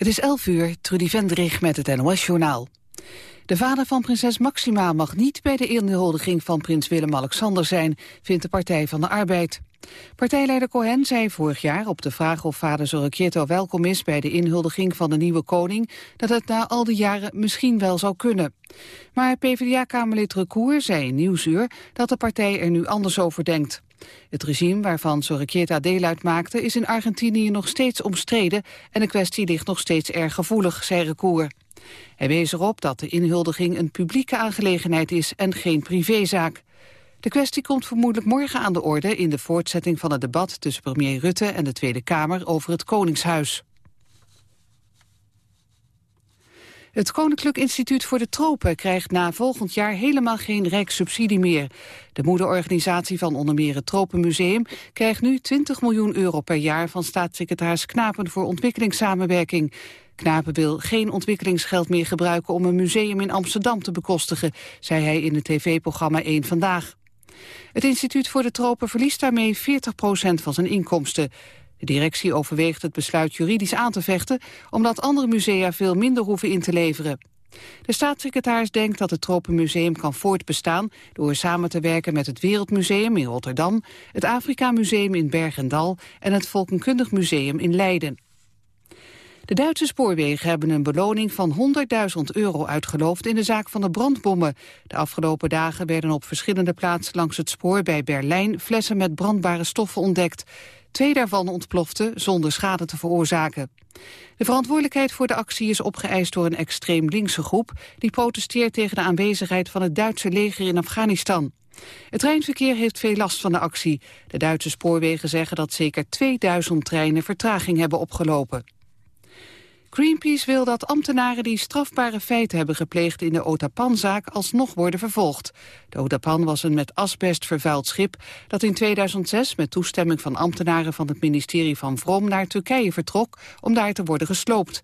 Het is 11 uur, Trudy Vendrig met het NOS-journaal. De vader van prinses Maxima mag niet bij de inhuldiging van prins Willem-Alexander zijn, vindt de Partij van de Arbeid. Partijleider Cohen zei vorig jaar op de vraag of vader Zorrichetto welkom is bij de inhuldiging van de nieuwe koning, dat het na al die jaren misschien wel zou kunnen. Maar PvdA-kamerlid Recour zei in Nieuwsuur dat de partij er nu anders over denkt. Het regime waarvan Sorrequieta deel uitmaakte is in Argentinië nog steeds omstreden en de kwestie ligt nog steeds erg gevoelig, zei Recour. Hij wees erop dat de inhuldiging een publieke aangelegenheid is en geen privézaak. De kwestie komt vermoedelijk morgen aan de orde in de voortzetting van het debat tussen premier Rutte en de Tweede Kamer over het Koningshuis. Het Koninklijk Instituut voor de Tropen krijgt na volgend jaar helemaal geen rijkssubsidie meer. De moederorganisatie van onder meer het Tropenmuseum krijgt nu 20 miljoen euro per jaar van staatssecretaris Knapen voor ontwikkelingssamenwerking. Knapen wil geen ontwikkelingsgeld meer gebruiken om een museum in Amsterdam te bekostigen, zei hij in het tv-programma 1 Vandaag. Het instituut voor de tropen verliest daarmee 40% van zijn inkomsten. De directie overweegt het besluit juridisch aan te vechten... omdat andere musea veel minder hoeven in te leveren. De staatssecretaris denkt dat het Tropenmuseum kan voortbestaan... door samen te werken met het Wereldmuseum in Rotterdam... het Afrika Museum in Bergendal en het Volkenkundig Museum in Leiden. De Duitse spoorwegen hebben een beloning van 100.000 euro uitgeloofd in de zaak van de brandbommen. De afgelopen dagen werden op verschillende plaatsen langs het spoor bij Berlijn flessen met brandbare stoffen ontdekt. Twee daarvan ontploften zonder schade te veroorzaken. De verantwoordelijkheid voor de actie is opgeëist door een extreem linkse groep... die protesteert tegen de aanwezigheid van het Duitse leger in Afghanistan. Het treinverkeer heeft veel last van de actie. De Duitse spoorwegen zeggen dat zeker 2000 treinen vertraging hebben opgelopen. Greenpeace wil dat ambtenaren die strafbare feiten hebben gepleegd in de Otapan-zaak alsnog worden vervolgd. De Otapan was een met asbest vervuild schip dat in 2006 met toestemming van ambtenaren van het ministerie van Vrom naar Turkije vertrok om daar te worden gesloopt.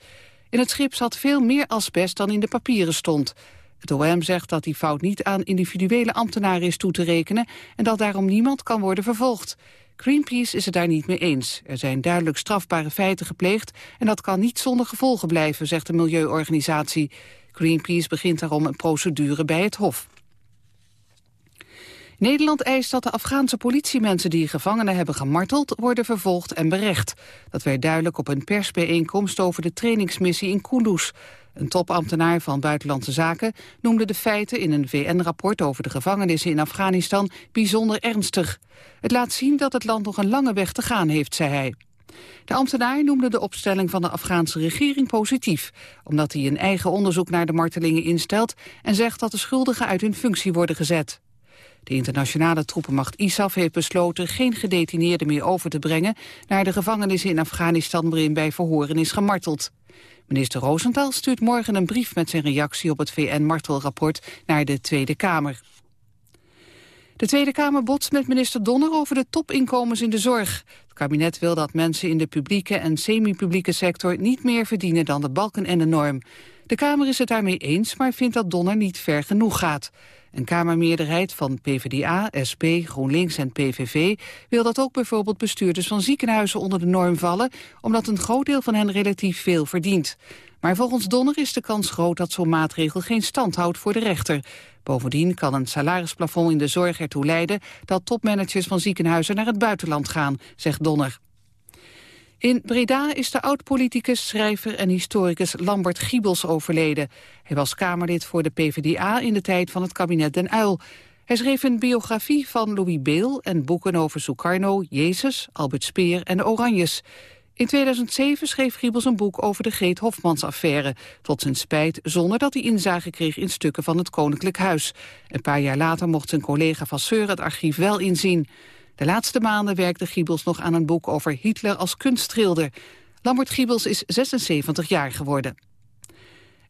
In het schip zat veel meer asbest dan in de papieren stond. Het OM zegt dat die fout niet aan individuele ambtenaren is toe te rekenen en dat daarom niemand kan worden vervolgd. Greenpeace is het daar niet mee eens. Er zijn duidelijk strafbare feiten gepleegd en dat kan niet zonder gevolgen blijven, zegt de milieuorganisatie. Greenpeace begint daarom een procedure bij het Hof. Nederland eist dat de Afghaanse politiemensen die gevangenen hebben gemarteld worden vervolgd en berecht. Dat werd duidelijk op een persbijeenkomst over de trainingsmissie in Kunduz. Een topambtenaar van Buitenlandse Zaken noemde de feiten in een VN-rapport over de gevangenissen in Afghanistan bijzonder ernstig. Het laat zien dat het land nog een lange weg te gaan heeft, zei hij. De ambtenaar noemde de opstelling van de Afghaanse regering positief, omdat hij een eigen onderzoek naar de martelingen instelt en zegt dat de schuldigen uit hun functie worden gezet. De internationale troepenmacht ISAF heeft besloten geen gedetineerden meer over te brengen naar de gevangenissen in Afghanistan waarin bij verhoren is gemarteld. Minister Rosenthal stuurt morgen een brief met zijn reactie op het VN-martelrapport naar de Tweede Kamer. De Tweede Kamer botst met minister Donner over de topinkomens in de zorg. Het kabinet wil dat mensen in de publieke en semi-publieke sector niet meer verdienen dan de balken en de norm. De Kamer is het daarmee eens, maar vindt dat Donner niet ver genoeg gaat. Een Kamermeerderheid van PvdA, SP, GroenLinks en PVV wil dat ook bijvoorbeeld bestuurders van ziekenhuizen onder de norm vallen, omdat een groot deel van hen relatief veel verdient. Maar volgens Donner is de kans groot dat zo'n maatregel geen stand houdt voor de rechter. Bovendien kan een salarisplafond in de zorg ertoe leiden dat topmanagers van ziekenhuizen naar het buitenland gaan, zegt Donner. In Breda is de oud-politicus, schrijver en historicus Lambert Giebels overleden. Hij was Kamerlid voor de PvdA in de tijd van het kabinet Den Uyl. Hij schreef een biografie van Louis Beel en boeken over Sukarno, Jezus, Albert Speer en de Oranjes. In 2007 schreef Giebels een boek over de Greet Hofmans-affaire. Tot zijn spijt zonder dat hij inzage kreeg in stukken van het Koninklijk Huis. Een paar jaar later mocht zijn collega Vasseur het archief wel inzien. De laatste maanden werkte Giebels nog aan een boek over Hitler als kunstschilder. Lambert Giebels is 76 jaar geworden.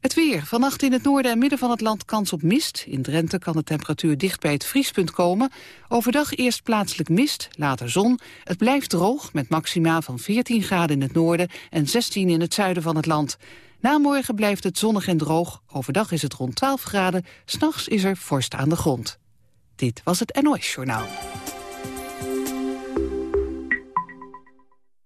Het weer. Vannacht in het noorden en midden van het land kans op mist. In Drenthe kan de temperatuur dicht bij het vriespunt komen. Overdag eerst plaatselijk mist, later zon. Het blijft droog met maxima van 14 graden in het noorden en 16 in het zuiden van het land. Na morgen blijft het zonnig en droog. Overdag is het rond 12 graden. S'nachts is er vorst aan de grond. Dit was het NOS Journaal.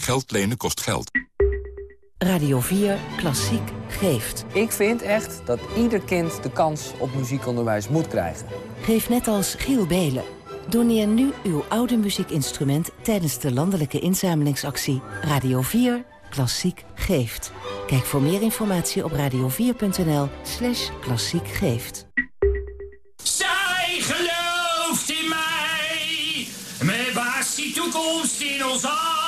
Geld lenen kost geld. Radio 4 Klassiek geeft. Ik vind echt dat ieder kind de kans op muziekonderwijs moet krijgen. Geef net als Giel Belen. Doneer nu uw oude muziekinstrument tijdens de landelijke inzamelingsactie Radio 4 Klassiek geeft. Kijk voor meer informatie op radio4.nl slash klassiek geeft. Zij gelooft in mij, met was die toekomst in ons allebei.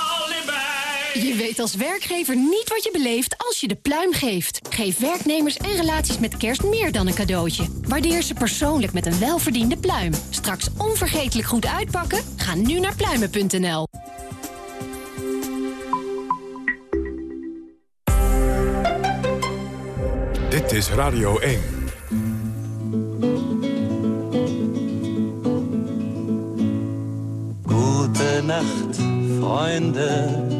Je weet als werkgever niet wat je beleeft als je de pluim geeft. Geef werknemers en relaties met kerst meer dan een cadeautje. Waardeer ze persoonlijk met een welverdiende pluim. Straks onvergetelijk goed uitpakken? Ga nu naar pluimen.nl. Dit is Radio 1. Gute Nacht, Freunde.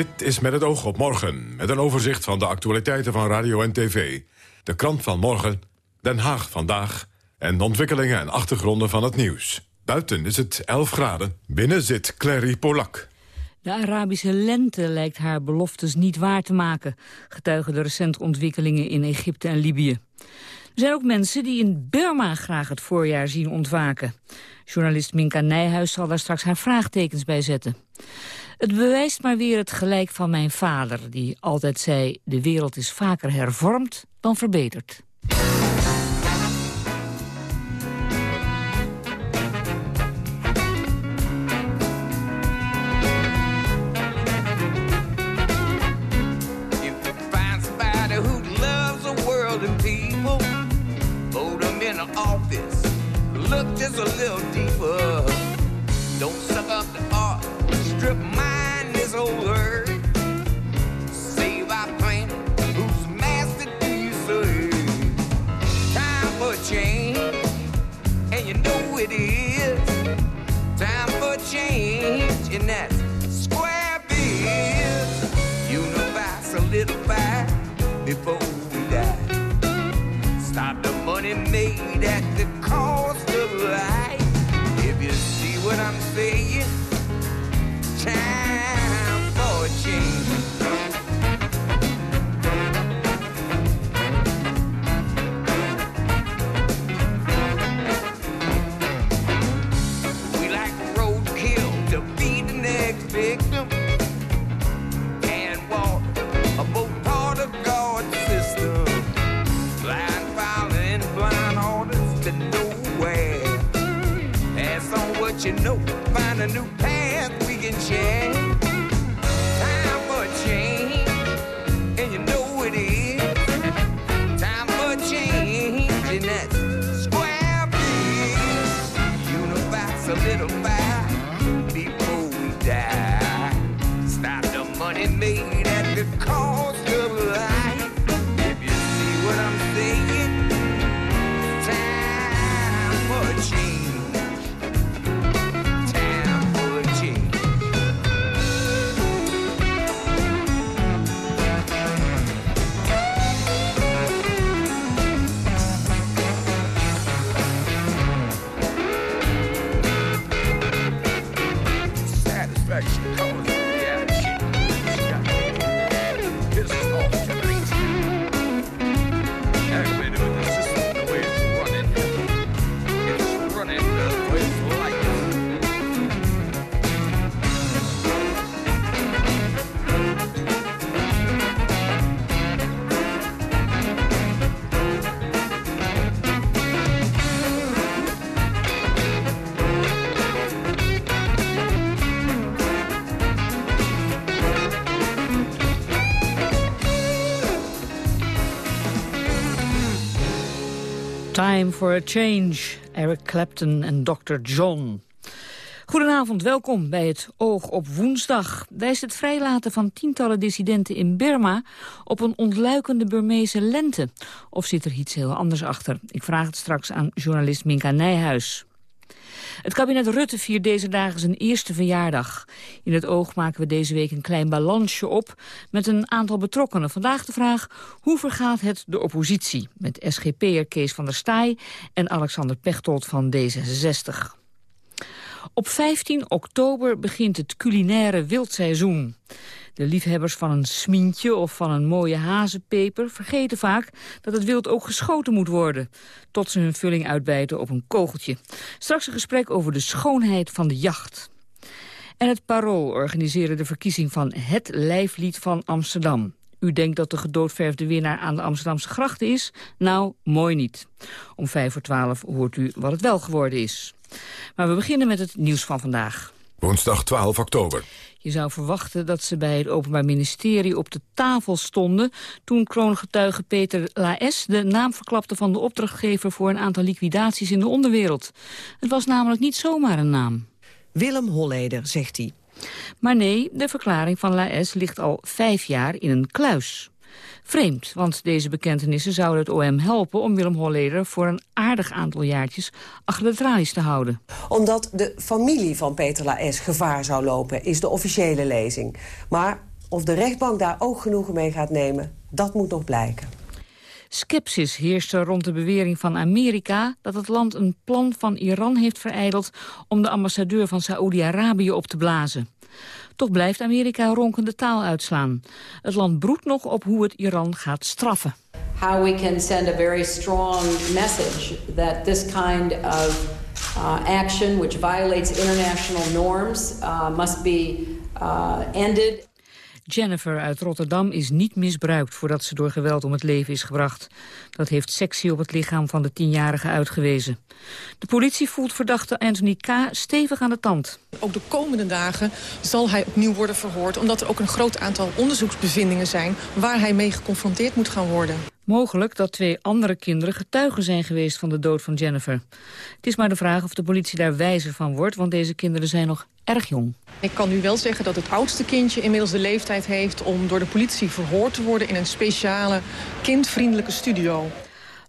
Dit is met het oog op morgen, met een overzicht van de actualiteiten van radio en tv. De krant van morgen, Den Haag vandaag en de ontwikkelingen en achtergronden van het nieuws. Buiten is het 11 graden, binnen zit Clary Polak. De Arabische lente lijkt haar beloftes niet waar te maken... getuigen de recente ontwikkelingen in Egypte en Libië. Er zijn ook mensen die in Burma graag het voorjaar zien ontwaken. Journalist Minka Nijhuis zal daar straks haar vraagtekens bij zetten. Het bewijst maar weer het gelijk van mijn vader... die altijd zei, de wereld is vaker hervormd dan verbeterd. Know, find a new path we can share. Time for change, and you know it is. Time for change, and that's square a little fire before we die. Stop the money made at the cost of life. If you see what I'm saying, time for change. For a Change, Eric Clapton en Dr. John. Goedenavond, welkom bij het Oog op woensdag. Wijst het vrijlaten van tientallen dissidenten in Burma op een ontluikende Burmeese lente? Of zit er iets heel anders achter? Ik vraag het straks aan journalist Minka Nijhuis. Het kabinet Rutte viert deze dagen zijn eerste verjaardag. In het oog maken we deze week een klein balansje op met een aantal betrokkenen. Vandaag de vraag, hoe vergaat het de oppositie? Met SGP'er Kees van der Staaij en Alexander Pechtold van D66. Op 15 oktober begint het culinaire wildseizoen. De liefhebbers van een smientje of van een mooie hazenpeper vergeten vaak dat het wild ook geschoten moet worden, tot ze hun vulling uitbijten op een kogeltje. Straks een gesprek over de schoonheid van de jacht. En het Parool organiseren de verkiezing van het lijflied van Amsterdam. U denkt dat de gedoodverfde winnaar aan de Amsterdamse grachten is? Nou, mooi niet. Om vijf voor twaalf hoort u wat het wel geworden is. Maar we beginnen met het nieuws van vandaag. Woensdag 12 oktober. Je zou verwachten dat ze bij het Openbaar Ministerie op de tafel stonden... toen kroongetuige Peter Laes de naam verklapte van de opdrachtgever... voor een aantal liquidaties in de onderwereld. Het was namelijk niet zomaar een naam. Willem Holleder, zegt hij. Maar nee, de verklaring van Laes ligt al vijf jaar in een kluis. Vreemd, want deze bekentenissen zouden het OM helpen om Willem Holleder voor een aardig aantal jaartjes achter de tralies te houden. Omdat de familie van Peter Laes gevaar zou lopen, is de officiële lezing. Maar of de rechtbank daar ook genoegen mee gaat nemen, dat moet nog blijken. Skepsis heerste rond de bewering van Amerika dat het land een plan van Iran heeft vereideld om de ambassadeur van Saoedi-Arabië op te blazen. Toch blijft Amerika ronkende taal uitslaan. Het land broedt nog op hoe het Iran gaat straffen. How we can send a very strong message that this kind of uh, action which violates international norms uh, must be uh, ended. Jennifer uit Rotterdam is niet misbruikt voordat ze door geweld om het leven is gebracht. Dat heeft sectie op het lichaam van de tienjarige uitgewezen. De politie voelt verdachte Anthony K. stevig aan de tand. Ook de komende dagen zal hij opnieuw worden verhoord... omdat er ook een groot aantal onderzoeksbevindingen zijn... waar hij mee geconfronteerd moet gaan worden. Mogelijk dat twee andere kinderen getuigen zijn geweest van de dood van Jennifer. Het is maar de vraag of de politie daar wijzer van wordt... want deze kinderen zijn nog erg jong. Ik kan nu wel zeggen dat het oudste kindje inmiddels de leeftijd heeft... om door de politie verhoord te worden in een speciale kindvriendelijke studio.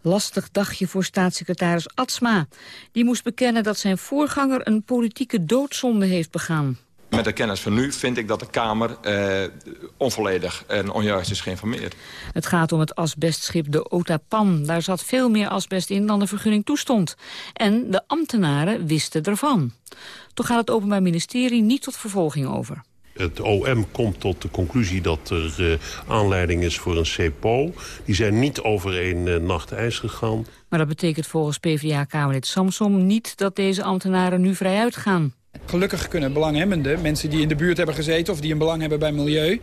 Lastig dagje voor staatssecretaris Atsma. Die moest bekennen dat zijn voorganger een politieke doodzonde heeft begaan. Met de kennis van nu vind ik dat de Kamer eh, onvolledig en onjuist is geïnformeerd. Het gaat om het asbestschip de Otapan. Daar zat veel meer asbest in dan de vergunning toestond. En de ambtenaren wisten ervan. Toch gaat het Openbaar Ministerie niet tot vervolging over. Het OM komt tot de conclusie dat er uh, aanleiding is voor een CPO. Die zijn niet over één uh, nacht ijs gegaan. Maar dat betekent volgens PvdA-Kamerlid Samsom niet dat deze ambtenaren nu vrij uitgaan. Gelukkig kunnen belanghebbenden, mensen die in de buurt hebben gezeten... of die een belang hebben bij milieu...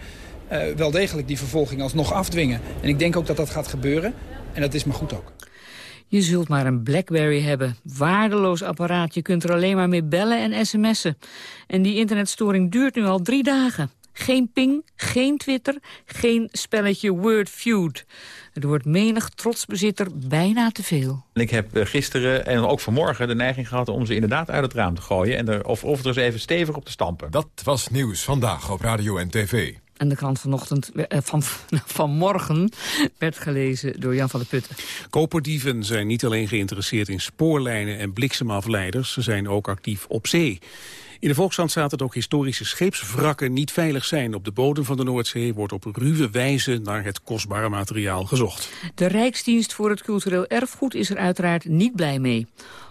Uh, wel degelijk die vervolging alsnog afdwingen. En ik denk ook dat dat gaat gebeuren. En dat is maar goed ook. Je zult maar een Blackberry hebben. Waardeloos apparaat. Je kunt er alleen maar mee bellen en sms'en. En die internetstoring duurt nu al drie dagen. Geen ping, geen Twitter, geen spelletje Word Feud. Het wordt menig trotsbezitter bijna te veel. Ik heb eh, gisteren en ook vanmorgen de neiging gehad om ze inderdaad uit het raam te gooien. En er, of, of er eens even stevig op te stampen. Dat was nieuws vandaag op Radio en TV. En de krant vanochtend, eh, van, vanmorgen werd gelezen door Jan van der Putten. Koperdieven zijn niet alleen geïnteresseerd in spoorlijnen en bliksemafleiders. Ze zijn ook actief op zee. In de Volkskrant staat dat ook historische scheepswrakken niet veilig zijn. Op de bodem van de Noordzee wordt op ruwe wijze naar het kostbare materiaal gezocht. De Rijksdienst voor het Cultureel Erfgoed is er uiteraard niet blij mee.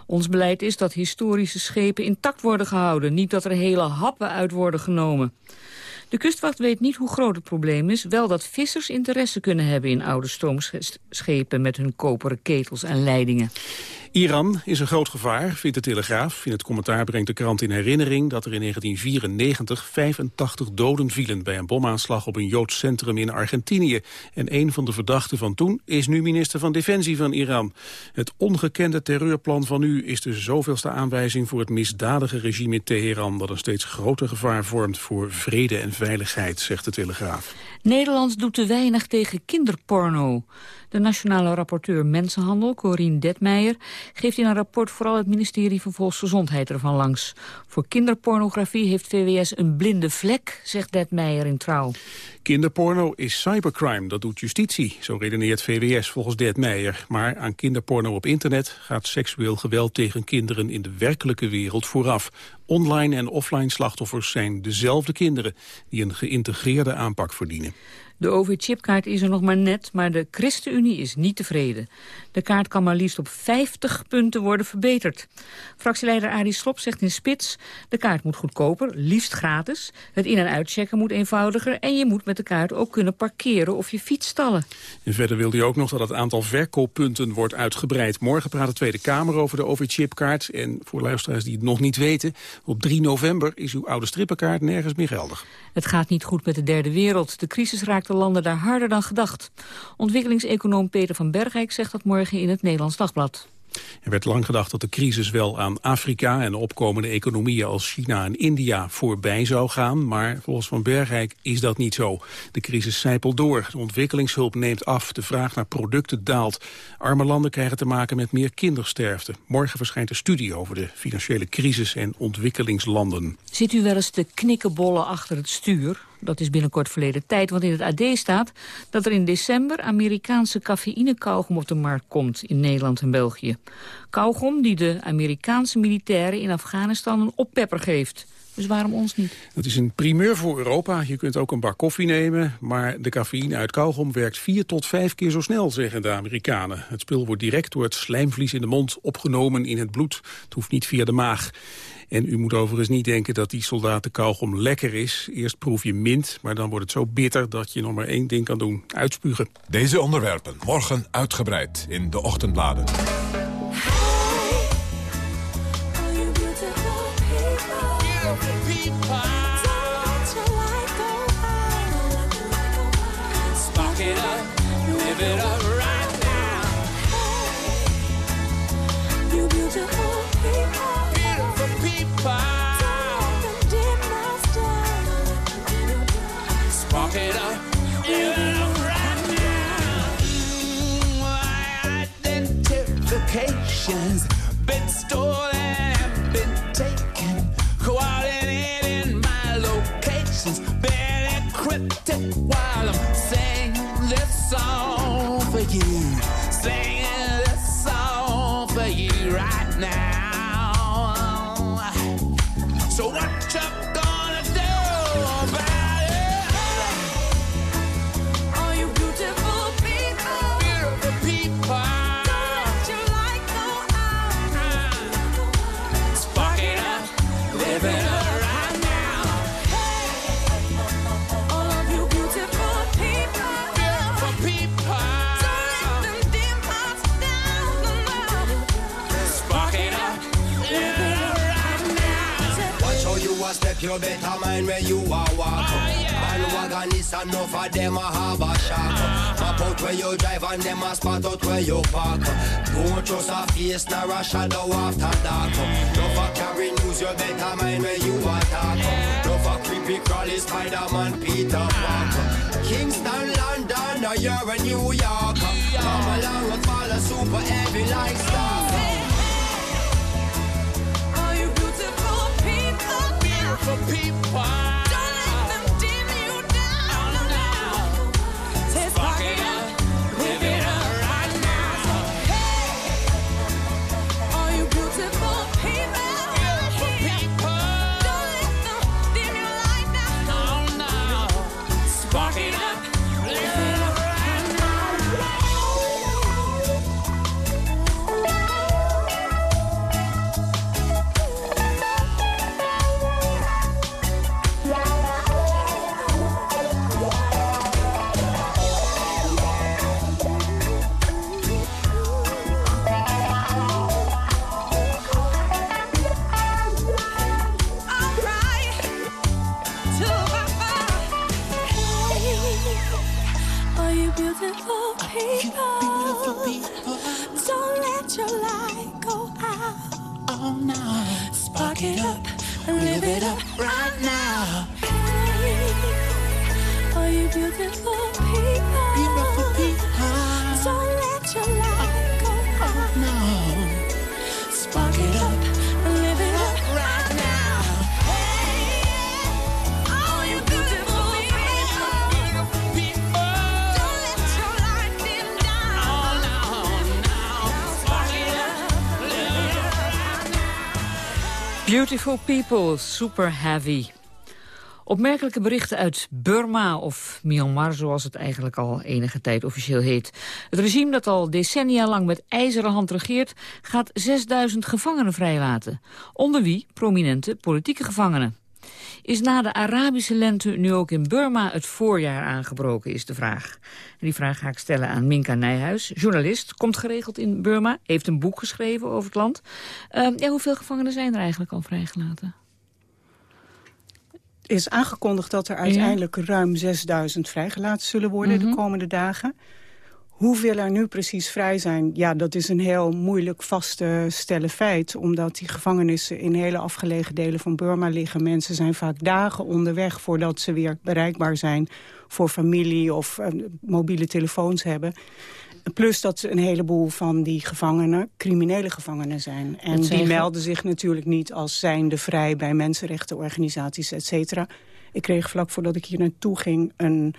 Ons beleid is dat historische schepen intact worden gehouden. Niet dat er hele happen uit worden genomen. De kustwacht weet niet hoe groot het probleem is. Wel dat vissers interesse kunnen hebben in oude stoomschepen met hun koperen ketels en leidingen. Iran is een groot gevaar, vindt de Telegraaf. In het commentaar brengt de krant in herinnering dat er in 1994 85 doden vielen bij een bomaanslag op een Joods centrum in Argentinië. En een van de verdachten van toen is nu minister van Defensie van Iran. Het ongekende terreurplan van nu is de zoveelste aanwijzing voor het misdadige regime in Teheran dat een steeds groter gevaar vormt voor vrede en veiligheid, zegt de Telegraaf. Nederland doet te weinig tegen kinderporno. De nationale rapporteur Mensenhandel, Corine Detmeijer, geeft in een rapport vooral het ministerie van Volksgezondheid ervan langs. Voor kinderpornografie heeft VWS een blinde vlek, zegt Detmeijer in Trouw. Kinderporno is cybercrime, dat doet justitie, zo redeneert VWS volgens Detmeijer. Maar aan kinderporno op internet gaat seksueel geweld tegen kinderen in de werkelijke wereld vooraf. Online en offline slachtoffers zijn dezelfde kinderen die een geïntegreerde aanpak verdienen. De OV-chipkaart is er nog maar net, maar de ChristenUnie is niet tevreden. De kaart kan maar liefst op 50 punten worden verbeterd. Fractieleider Arie Slop zegt in Spits... de kaart moet goedkoper, liefst gratis. Het in- en uitchecken moet eenvoudiger... en je moet met de kaart ook kunnen parkeren of je fiets stallen. En verder wil hij ook nog dat het aantal verkooppunten wordt uitgebreid. Morgen praat de Tweede Kamer over de OV-chipkaart. En voor luisteraars die het nog niet weten... op 3 november is uw oude strippenkaart nergens meer geldig. Het gaat niet goed met de derde wereld. De crisis raakt de landen daar harder dan gedacht. Ontwikkelingseconoom Peter van Bergijk zegt dat morgen in het Nederlands Dagblad. Er werd lang gedacht dat de crisis wel aan Afrika en opkomende economieën als China en India voorbij zou gaan. Maar volgens Van Bergijk is dat niet zo. De crisis zijpelt door. De ontwikkelingshulp neemt af. De vraag naar producten daalt. Arme landen krijgen te maken met meer kindersterfte. Morgen verschijnt een studie over de financiële crisis en ontwikkelingslanden. Zit u wel eens te knikkenbollen achter het stuur? Dat is binnenkort verleden tijd, want in het AD staat dat er in december Amerikaanse cafeïne-kauwgom op de markt komt in Nederland en België. Kauwgom die de Amerikaanse militairen in Afghanistan een oppepper geeft. Dus waarom ons niet? Het is een primeur voor Europa. Je kunt ook een bak koffie nemen, maar de cafeïne uit kauwgom werkt vier tot vijf keer zo snel, zeggen de Amerikanen. Het spul wordt direct door het slijmvlies in de mond opgenomen in het bloed. Het hoeft niet via de maag. En u moet overigens niet denken dat die soldaten kauwgom lekker is. Eerst proef je mint, maar dan wordt het zo bitter dat je nog maar één ding kan doen. Uitspugen. Deze onderwerpen morgen uitgebreid in de ochtendbladen. Spark it up, live it up been my locations while I'm step, you better mind where you are walk. Bandwagon is enough of them a have a shock. Map out where you drive and them a spot out where you park. Don't trust a face nor a shadow after dark. No for carry news, you better mind where you attack. No for creepy crawly Spider-Man Peter Parker. Kingston, London, or you're in New York. Come along and follow super heavy like star. Beautiful people. It up right now. All you beautiful Beautiful people, super heavy. Opmerkelijke berichten uit Burma, of Myanmar zoals het eigenlijk al enige tijd officieel heet. Het regime dat al decennia lang met ijzeren hand regeert... gaat 6000 gevangenen vrijlaten. Onder wie prominente politieke gevangenen. Is na de Arabische lente nu ook in Burma het voorjaar aangebroken, is de vraag. En die vraag ga ik stellen aan Minka Nijhuis, journalist, komt geregeld in Burma, heeft een boek geschreven over het land. Uh, ja, hoeveel gevangenen zijn er eigenlijk al vrijgelaten? is aangekondigd dat er uiteindelijk ruim 6000 vrijgelaten zullen worden Mhm. de komende dagen. Hoeveel er nu precies vrij zijn, ja, dat is een heel moeilijk vast te stellen feit. Omdat die gevangenissen in hele afgelegen delen van Burma liggen. Mensen zijn vaak dagen onderweg voordat ze weer bereikbaar zijn voor familie of eh, mobiele telefoons hebben. Plus dat een heleboel van die gevangenen criminele gevangenen zijn. En die melden zich natuurlijk niet als zijnde vrij bij mensenrechtenorganisaties, et cetera. Ik kreeg vlak voordat ik hier naartoe ging een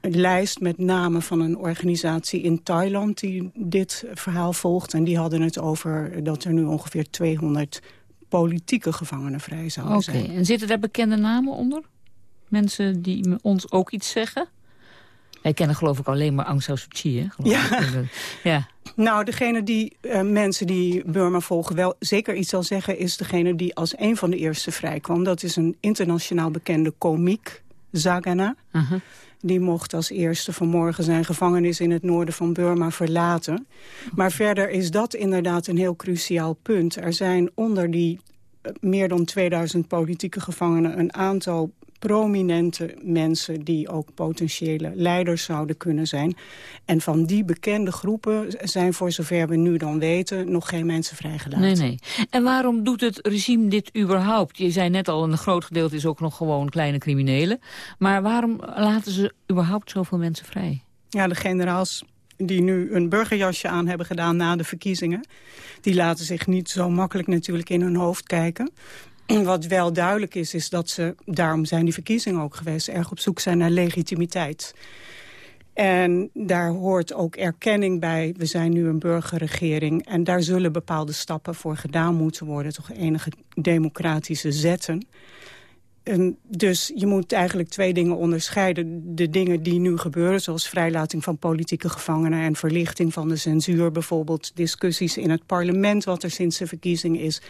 lijst met namen van een organisatie in Thailand die dit verhaal volgt. En die hadden het over dat er nu ongeveer 200 politieke gevangenen vrij zouden Oké, zijn. en zitten daar bekende namen onder? Mensen die ons ook iets zeggen? Wij kennen geloof ik alleen maar Aung San Suu Kyi, hè? geloof Ja. ik. ja. Nou, degene die eh, mensen die Burma volgen wel zeker iets zal zeggen... is degene die als een van de eerste vrijkwam. Dat is een internationaal bekende komiek, Zagana. Die mocht als eerste vanmorgen zijn gevangenis in het noorden van Burma verlaten. Maar verder is dat inderdaad een heel cruciaal punt. Er zijn onder die eh, meer dan 2000 politieke gevangenen... een aantal prominente mensen die ook potentiële leiders zouden kunnen zijn. En van die bekende groepen zijn voor zover we nu dan weten... nog geen mensen vrijgelaten. Nee, nee. En waarom doet het regime dit überhaupt? Je zei net al, een groot gedeelte is ook nog gewoon kleine criminelen. Maar waarom laten ze überhaupt zoveel mensen vrij? Ja, de generaals die nu een burgerjasje aan hebben gedaan na de verkiezingen... die laten zich niet zo makkelijk natuurlijk in hun hoofd kijken. Wat wel duidelijk is, is dat ze, daarom zijn die verkiezingen ook geweest... erg op zoek zijn naar legitimiteit. En daar hoort ook erkenning bij. We zijn nu een burgerregering en daar zullen bepaalde stappen voor gedaan moeten worden. Toch enige democratische zetten. En dus je moet eigenlijk twee dingen onderscheiden. De dingen die nu gebeuren, zoals vrijlating van politieke gevangenen... en verlichting van de censuur, bijvoorbeeld discussies in het parlement... wat er sinds de verkiezing is,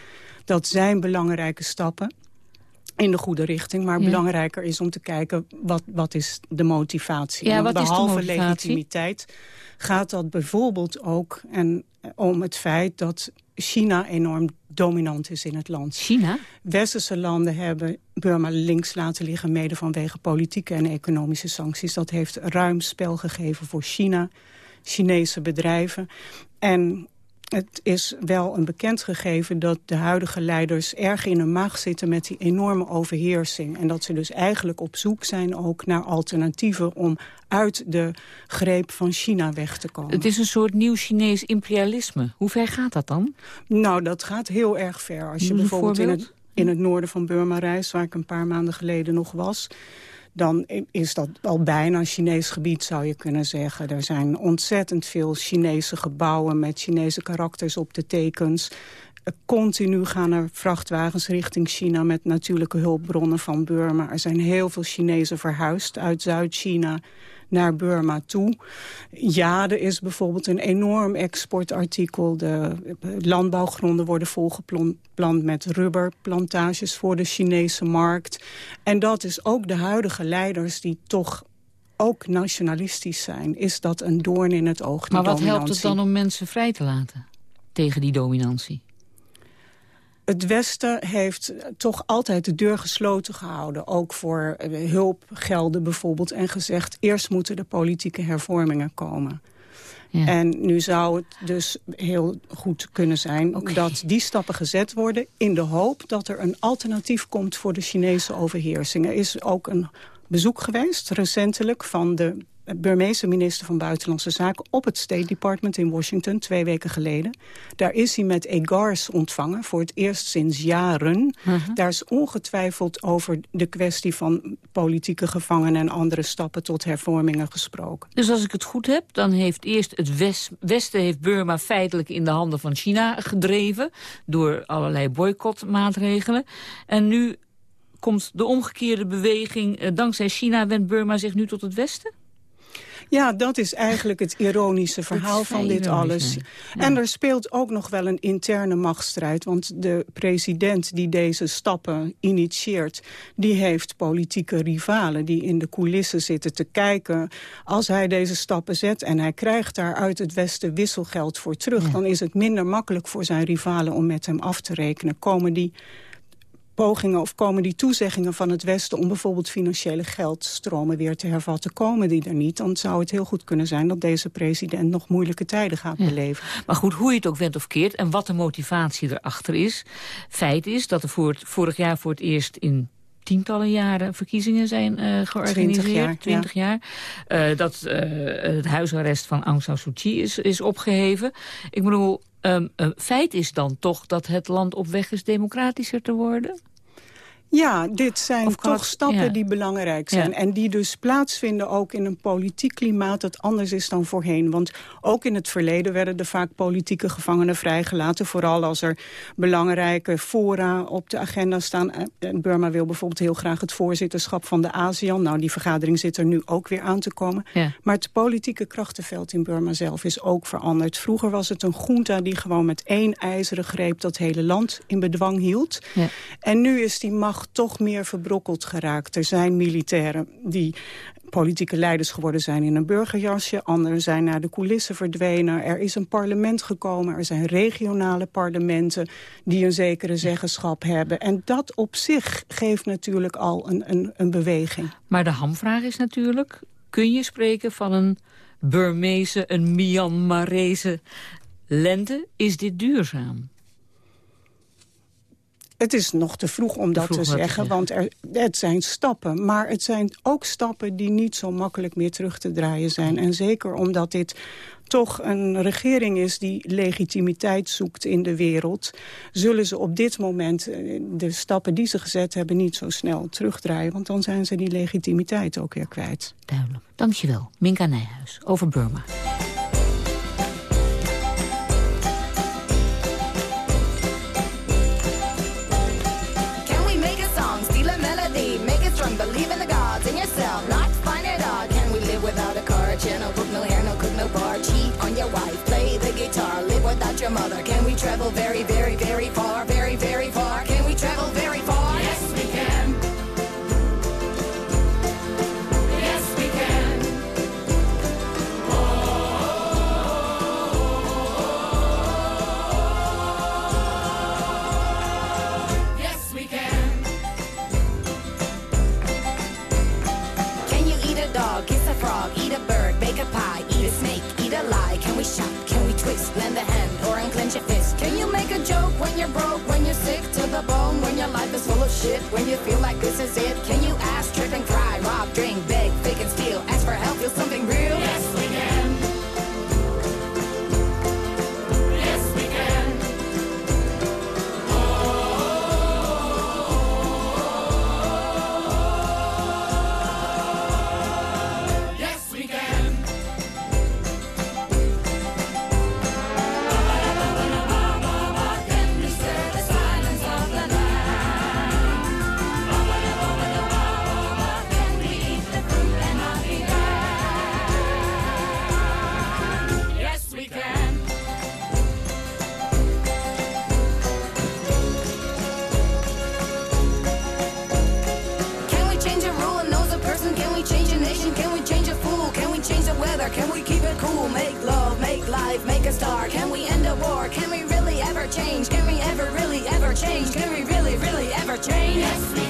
dat zijn belangrijke stappen in de goede richting. Maar Ja. belangrijker is om te kijken, wat, wat is de motivatie? Ja, wat is de behalve legitimiteit gaat dat bijvoorbeeld ook en, eh, om het feit... dat China enorm dominant is in het land. China? Westerse landen hebben Burma links laten liggen... mede vanwege politieke en economische sancties. Dat heeft ruim spel gegeven voor China, Chinese bedrijven. En het is wel een bekend gegeven dat de huidige leiders erg in hun maag zitten met die enorme overheersing. En dat ze dus eigenlijk op zoek zijn ook naar alternatieven om uit de greep van China weg te komen. Het is een soort nieuw Chinees imperialisme. Hoe ver gaat dat dan? Nou, dat gaat heel erg ver. Als je bijvoorbeeld in het, in het noorden van Burma reist, waar ik een paar maanden geleden nog was dan is dat al bijna Chinees gebied, zou je kunnen zeggen. Er zijn ontzettend veel Chinese gebouwen met Chinese karakters op de tekens. Eh, Continu gaan er vrachtwagens richting China met natuurlijke hulpbronnen van Burma. Er zijn heel veel Chinezen verhuisd uit Zuid-China naar Burma toe. Jade is bijvoorbeeld een enorm exportartikel. De landbouwgronden worden volgeplant met rubberplantages voor de Chinese markt. En dat is ook de huidige leiders die toch ook nationalistisch zijn. Is dat een doorn in het oog, Maar wat helpt het dan om mensen vrij te laten tegen die dominantie? Het Westen heeft toch altijd de deur gesloten gehouden. Ook voor uh, hulpgelden bijvoorbeeld. En gezegd, eerst moeten de politieke hervormingen komen. Ja. En nu zou het dus heel goed kunnen zijn okay. dat die stappen gezet worden... in de hoop dat er een alternatief komt voor de Chinese overheersing. Er is ook een bezoek geweest, recentelijk, van de Burmeese minister van Buitenlandse Zaken... op het State Department in Washington, twee weken geleden. Daar is hij met egars ontvangen, voor het eerst sinds jaren. Uh -huh. Daar is ongetwijfeld over de kwestie van politieke gevangenen... en andere stappen tot hervormingen gesproken. Dus als ik het goed heb, dan heeft eerst het West, Westen... heeft Burma feitelijk in de handen van China gedreven... door allerlei boycottmaatregelen. En nu komt de omgekeerde beweging... dankzij China wendt Burma zich nu tot het Westen? Ja, dat is eigenlijk het ironische verhaal van dit alles. Ja. En er speelt ook nog wel een interne machtsstrijd. Want de president die deze stappen initieert... die heeft politieke rivalen die in de coulissen zitten te kijken. Als hij deze stappen zet en hij krijgt daar uit het Westen wisselgeld voor terug... Ja. dan is het minder makkelijk voor zijn rivalen om met hem af te rekenen. Komen die pogingen of komen die toezeggingen van het Westen... om bijvoorbeeld financiële geldstromen weer te hervatten, komen die er niet... dan zou het heel goed kunnen zijn dat deze president nog moeilijke tijden gaat ja. beleven. Maar goed, hoe je het ook went of keert en wat de motivatie erachter is... feit is dat er voor het, vorig jaar voor het eerst in tientallen jaren verkiezingen zijn uh, georganiseerd. 20 jaar. 20 ja. jaar. Uh, dat uh, het huisarrest van Aung San Suu Kyi is, is opgeheven. Ik bedoel, um, feit is dan toch dat het land op weg is democratischer te worden? Ja, dit zijn of toch stappen ja. die belangrijk zijn. Ja. En die dus plaatsvinden ook in een politiek klimaat dat anders is dan voorheen. Want ook in het verleden werden er vaak politieke gevangenen vrijgelaten. Vooral als er belangrijke fora op de agenda staan. En Burma wil bijvoorbeeld heel graag het voorzitterschap van de ASEAN. Nou, die vergadering zit er nu ook weer aan te komen. Ja. Maar het politieke krachtenveld in Burma zelf is ook veranderd. Vroeger was het een junta die gewoon met één ijzeren greep dat hele land in bedwang hield. En nu is die macht toch meer verbrokkeld geraakt. Er zijn militairen die politieke leiders geworden zijn in een burgerjasje. Anderen zijn naar de coulissen verdwenen. Er is een parlement gekomen. Er zijn regionale parlementen die een zekere zeggenschap hebben. En dat op zich geeft natuurlijk al een, een, een beweging. Maar de hamvraag is natuurlijk... kun je spreken van een Burmese, een Myanmarese lente? Is dit duurzaam? Het is nog te vroeg om dat vroeg te zeggen, te want er, het zijn stappen. Maar het zijn ook stappen die niet zo makkelijk meer terug te draaien zijn. En zeker omdat dit toch een regering is die legitimiteit zoekt in de wereld... zullen ze op dit moment eh, de stappen die ze gezet hebben niet zo snel terugdraaien. Want dan zijn ze die legitimiteit ook weer kwijt. Duidelijk. Dankjewel. Minka Nijhuis over Burma. Your mother. Can we travel very, very, when you're broke, when you're sick to the bone, when your life is full of shit, when you feel like this is it? Can you ask, trip and cry, rob, drink, beg, life, make a star. Can we end a war? Can we really ever change? Can we ever really ever change? Can we really, really ever change? Yes,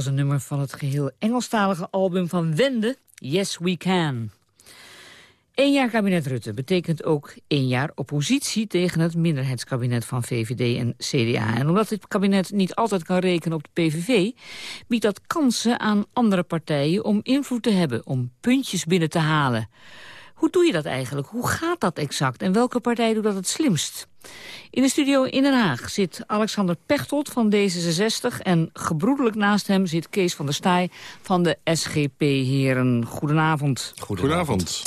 was een nummer van het geheel Engelstalige album van Wende, Yes We Can. Eén jaar kabinet Rutte betekent ook één jaar oppositie tegen het minderheidskabinet van VVD en CDA. En omdat dit kabinet niet altijd kan rekenen op de PVV, biedt dat kansen aan andere partijen om invloed te hebben, om puntjes binnen te halen. Hoe doe je dat eigenlijk? Hoe gaat dat exact? En welke partij doet dat het slimst? In de studio in Den Haag zit Alexander Pechtold van D66... en gebroedelijk naast hem zit Kees van der Staaij van de SGP-heren. Goedenavond. Goedenavond.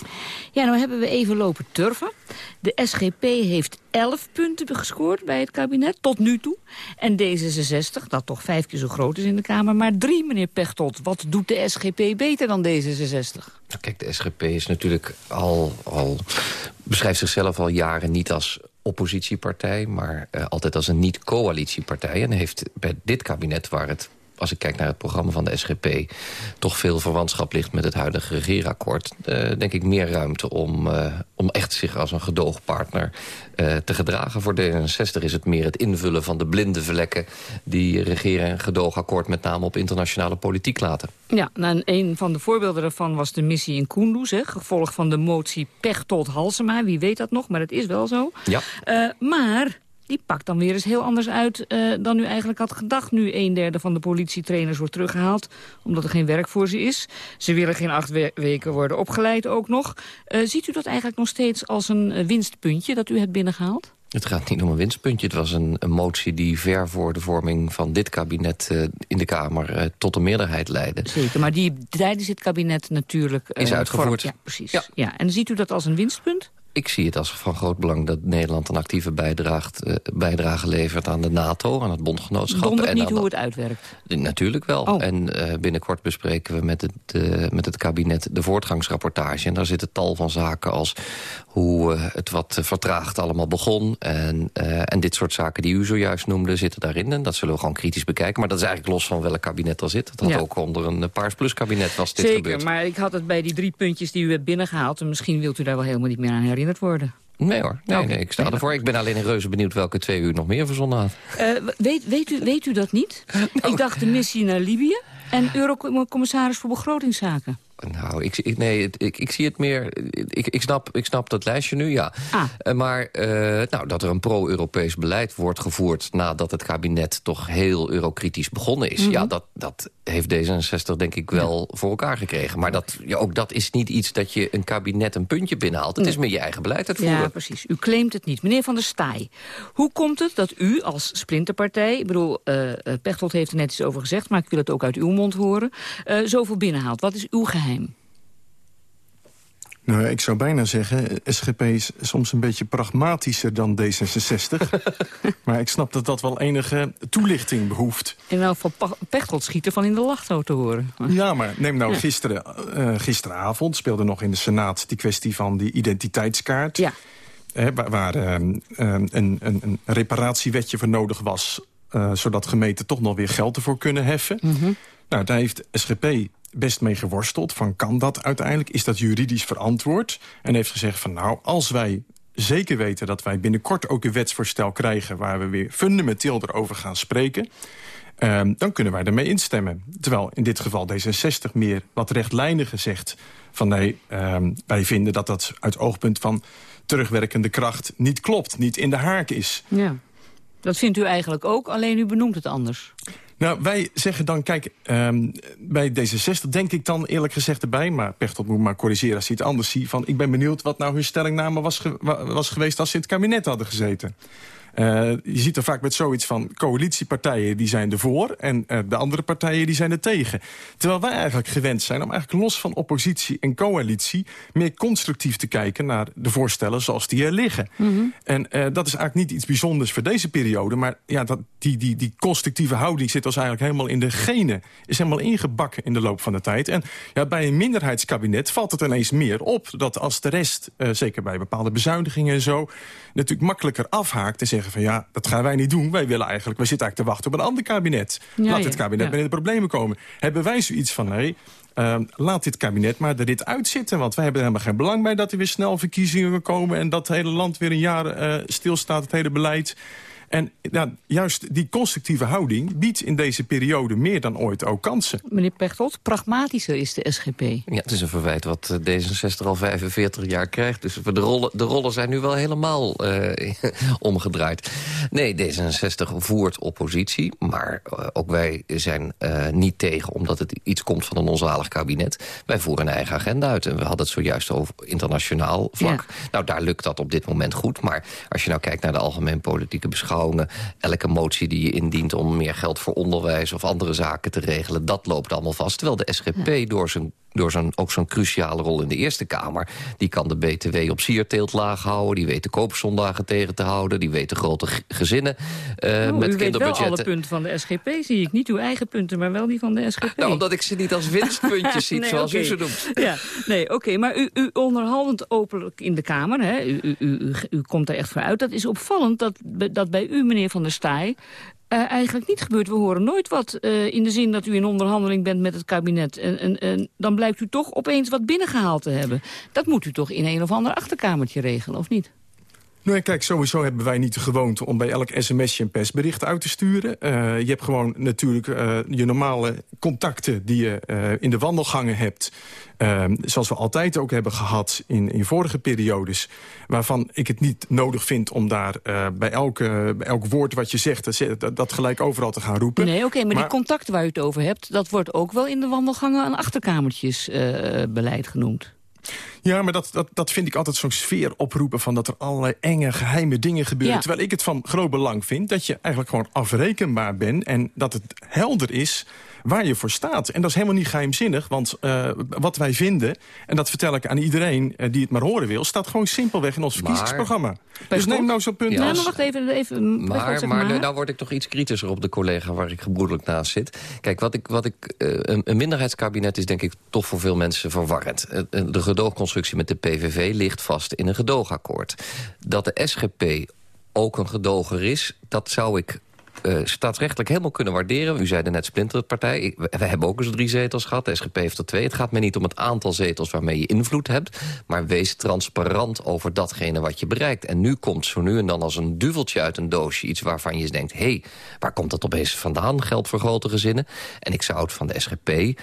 Ja, nou hebben we even lopen turven. De SGP heeft 11 punten gescoord bij het kabinet, tot nu toe. En D66, dat toch vijf keer zo groot is in de Kamer, maar drie, meneer Pechtold. Wat doet de SGP beter dan D66? Nou, Kijk, de SGP is natuurlijk al, al beschrijft zichzelf al jaren niet als oppositiepartij... maar eh, altijd als een niet-coalitiepartij. En heeft bij dit kabinet, waar het, als ik kijk naar het programma van de SGP... toch veel verwantschap ligt met het huidige regeerakkoord... eh, denk ik meer ruimte om, eh, om echt zich als een gedoogpartner eh, te gedragen. Voor D66 is het meer het invullen van de blinde vlekken... die regeren en gedoogakkoord met name op internationale politiek laten. Ja, nou, en een van de voorbeelden daarvan was de missie in Kunduz. Hè, gevolg van de motie Pechtold Halsema. Wie weet dat nog, maar dat is wel zo. Ja. Maar die pakt dan weer eens heel anders uit eh, dan u eigenlijk had gedacht. Nu een derde van de politietrainers wordt teruggehaald, omdat er geen werk voor ze is. Ze willen geen acht we- weken worden opgeleid ook nog. Eh, ziet u dat eigenlijk nog steeds als een eh, winstpuntje dat u hebt binnengehaald? Het gaat niet om een winstpuntje. Het was een, een motie die ver voor de vorming van dit kabinet in de Kamer tot een meerderheid leidde. Zeker, maar die tijdens het kabinet natuurlijk... Is uitgevoerd. vormt. Ja, precies. Ja. En ziet u dat als een winstpunt? Ik zie het als van groot belang dat Nederland een actieve eh, bijdrage levert aan de NATO, aan het bondgenootschap. Dondert en niet hoe het uitwerkt. Natuurlijk wel. Oh. En eh, binnenkort bespreken we met het, eh, met het kabinet de voortgangsrapportage. En daar zitten tal van zaken als hoe eh, het wat eh, vertraagd allemaal begon. En, eh, en dit soort zaken die u zojuist noemde zitten daarin. En dat zullen we gewoon kritisch bekijken. Maar dat is eigenlijk los van welk kabinet er zit. Het had Ja. ook onder een eh, Paars Plus kabinet was dit Zeker, gebeurd. maar ik had het bij die drie puntjes die u hebt binnengehaald... en misschien wilt u daar wel helemaal niet meer aan herinnerd worden. Nee hoor, nee, nee, ik sta ervoor. Ik ben alleen reuze benieuwd welke twee u nog meer verzonnen had. Eh, weet, weet, u, weet u dat niet? Ik dacht de missie naar Libië en Eurocommissaris voor Begrotingszaken. Nou, ik, ik, nee, ik, ik zie het meer... Ik, ik, snap, ik snap dat lijstje nu, ja. Eh, maar eh, nou, dat er een pro-Europees beleid wordt gevoerd... nadat het kabinet toch heel eurokritisch begonnen is... Mhm. ja, dat, dat heeft D66 denk ik wel voor elkaar gekregen. Maar dat, ja, ook dat is niet iets dat je een kabinet een puntje binnenhaalt. Het is meer je eigen beleid uitvoeren. Ja, precies. U claimt het niet. Meneer Van der Staaij, hoe komt het dat u als splinterpartij... ik bedoel, eh, Pechtold heeft er net iets over gezegd... maar ik wil het ook uit uw mond horen... zoveel binnenhaalt? Wat is uw geheim? Nou, ik zou bijna zeggen, SGP is soms een beetje pragmatischer dan D66. maar ik snap dat dat wel enige toelichting behoeft. En nou van Pechtold schieten van in de lachto te horen. Ja, maar neem nou Ja. gisteren, eh, gisteravond speelde nog in de Senaat die kwestie van die identiteitskaart. Ja. Hè, waar waar ehm, ehm, een, een, een reparatiewetje voor nodig was... eh, zodat gemeenten toch nog weer geld ervoor kunnen heffen. Nou, daar heeft SGP best mee geworsteld. Van kan dat uiteindelijk? Is dat juridisch verantwoord? En heeft gezegd van nou, als wij zeker weten dat wij binnenkort ook een wetsvoorstel krijgen... waar we weer fundamenteel erover gaan spreken... ehm, dan kunnen wij ermee instemmen. Terwijl in dit geval D66 meer wat rechtlijniger zegt... van nee, ehm, wij vinden dat dat uit oogpunt van terugwerkende kracht niet klopt. Niet in de haak is. Ja. Dat vindt u eigenlijk ook, alleen u benoemt het anders. Nou, wij zeggen dan, kijk, ehm, bij D66 denk ik dan eerlijk gezegd erbij... maar Pechtold moet maar corrigeren als hij het anders ziet... van ik ben benieuwd wat nou hun stellingname was, was geweest als ze in het kabinet hadden gezeten. Uh, je ziet er vaak met zoiets van coalitiepartijen die zijn ervoor... en uh, de andere partijen die zijn er tegen. Terwijl wij eigenlijk gewend zijn om eigenlijk los van oppositie en coalitie... meer constructief te kijken naar de voorstellen zoals die er liggen. Mm -hmm. En uh, dat is eigenlijk niet iets bijzonders voor deze periode... maar ja, dat, die, die, die constructieve houding zit ons eigenlijk helemaal in de genen. Is helemaal ingebakken in de loop van de tijd. En ja, bij een minderheidskabinet valt het ineens meer op... dat als de rest, zeker bij bepaalde bezuinigingen en zo... natuurlijk makkelijker afhaakt en zeggen van ja, dat gaan wij niet doen. Wij willen eigenlijk, wij zitten eigenlijk te wachten op een ander kabinet. Ja, laat het kabinet in de problemen komen. Hebben wij zoiets van, nee, uh, laat dit kabinet maar er dit uitzitten. Want wij hebben er helemaal geen belang bij dat er weer snel verkiezingen komen... en dat het hele land weer een jaar uh, stilstaat, het hele beleid... En ja, juist die constructieve houding biedt in deze periode meer dan ooit ook kansen. Meneer Pechtold, pragmatischer is de SGP. Ja, het is een verwijt wat eh, D66 al 45 jaar krijgt. Dus de rollen, de rollen zijn nu wel helemaal uh, omgedraaid. Nee, D66 voert oppositie. Maar uh, ook wij zijn uh, niet tegen omdat het iets komt van een onzalig kabinet. Wij voeren een eigen agenda uit. En we hadden het zojuist over internationaal vlak. Ja. Nou, daar lukt dat op dit moment goed. Maar als je nou kijkt naar de algemeen politieke beschouwing elke motie die je indient om meer geld voor onderwijs... of andere zaken te regelen, dat loopt allemaal vast. Terwijl de SGP ja. door zijn door zo'n, ook zo'n cruciale rol in de Eerste Kamer... die kan de BTW op sierteelt laag houden... die weet de koopzondagen tegen te houden... die weet de grote gezinnen uh, oh, met u kinderbudgetten. weet wel alle punten van de SGP, zie ik. Niet uw eigen punten, maar wel die van de SGP. Nou, omdat ik ze niet als winstpuntjes zie, nee, zoals okay. u ze noemt. Ja, nee, oké, okay, maar u, u onderhandelt openlijk in de Kamer. Hè? U, u, u, u komt er echt voor uit. Dat is opvallend dat, dat bij u, meneer Van der Staaij... Uh, eigenlijk niet gebeurt. We horen nooit wat uh, in de zin dat u in onderhandeling bent met het kabinet. En, en, en, dan blijkt u toch opeens wat binnengehaald te hebben. Dat moet u toch in een of ander achterkamertje regelen, of niet? Nee, kijk, sowieso hebben wij niet de gewoonte om bij elk sms'je een persbericht uit te sturen. Uh, je hebt gewoon natuurlijk uh, je normale contacten die je uh, in de wandelgangen hebt. Uh, zoals we altijd ook hebben gehad in, in vorige periodes. Waarvan ik het niet nodig vind om daar bij, elke, bij elk woord wat je zegt... dat, dat gelijk overal te gaan roepen. Nee, oké, okay, maar, maar, die contacten waar u het over hebt... dat wordt ook wel in de wandelgangen een achterkamertjes beleid genoemd. Ja, maar dat, dat, dat vind ik altijd zo'n sfeer oproepen... van dat er allerlei enge, geheime dingen gebeuren. Ja. Terwijl ik het van groot belang vind dat je eigenlijk gewoon afrekenbaar bent... en dat het helder is waar je voor staat. En dat is helemaal niet geheimzinnig, want uh, wat wij vinden... en dat vertel ik aan iedereen uh, die het maar horen wil... staat gewoon simpelweg in ons verkiezingsprogramma. Maar, dus neem nou zo'n punt ja, als... maar wacht even. even maar, maar, maar nou word ik toch iets kritischer op de collega... waar ik gebroedelijk naast zit. Kijk, wat ik, wat ik, uh, een, een minderheidskabinet is denk ik toch voor veel mensen verwarrend. de gedoogconstructie met de PVV ligt vast in een gedoogakkoord. Dat de SGP ook een gedoger is, dat zou ik uh, staatsrechtelijk helemaal kunnen waarderen. U zei net splinterpartij. We hebben ook eens drie zetels gehad. De SGP heeft er twee. Het gaat me niet om het aantal zetels waarmee je invloed hebt. Maar wees transparant over datgene wat je bereikt. En nu komt zo nu en dan als een duveltje uit een doosje... iets waarvan je denkt, hé, hey, waar komt dat opeens vandaan? Geld voor grote gezinnen. En ik zou het van de SGP uh,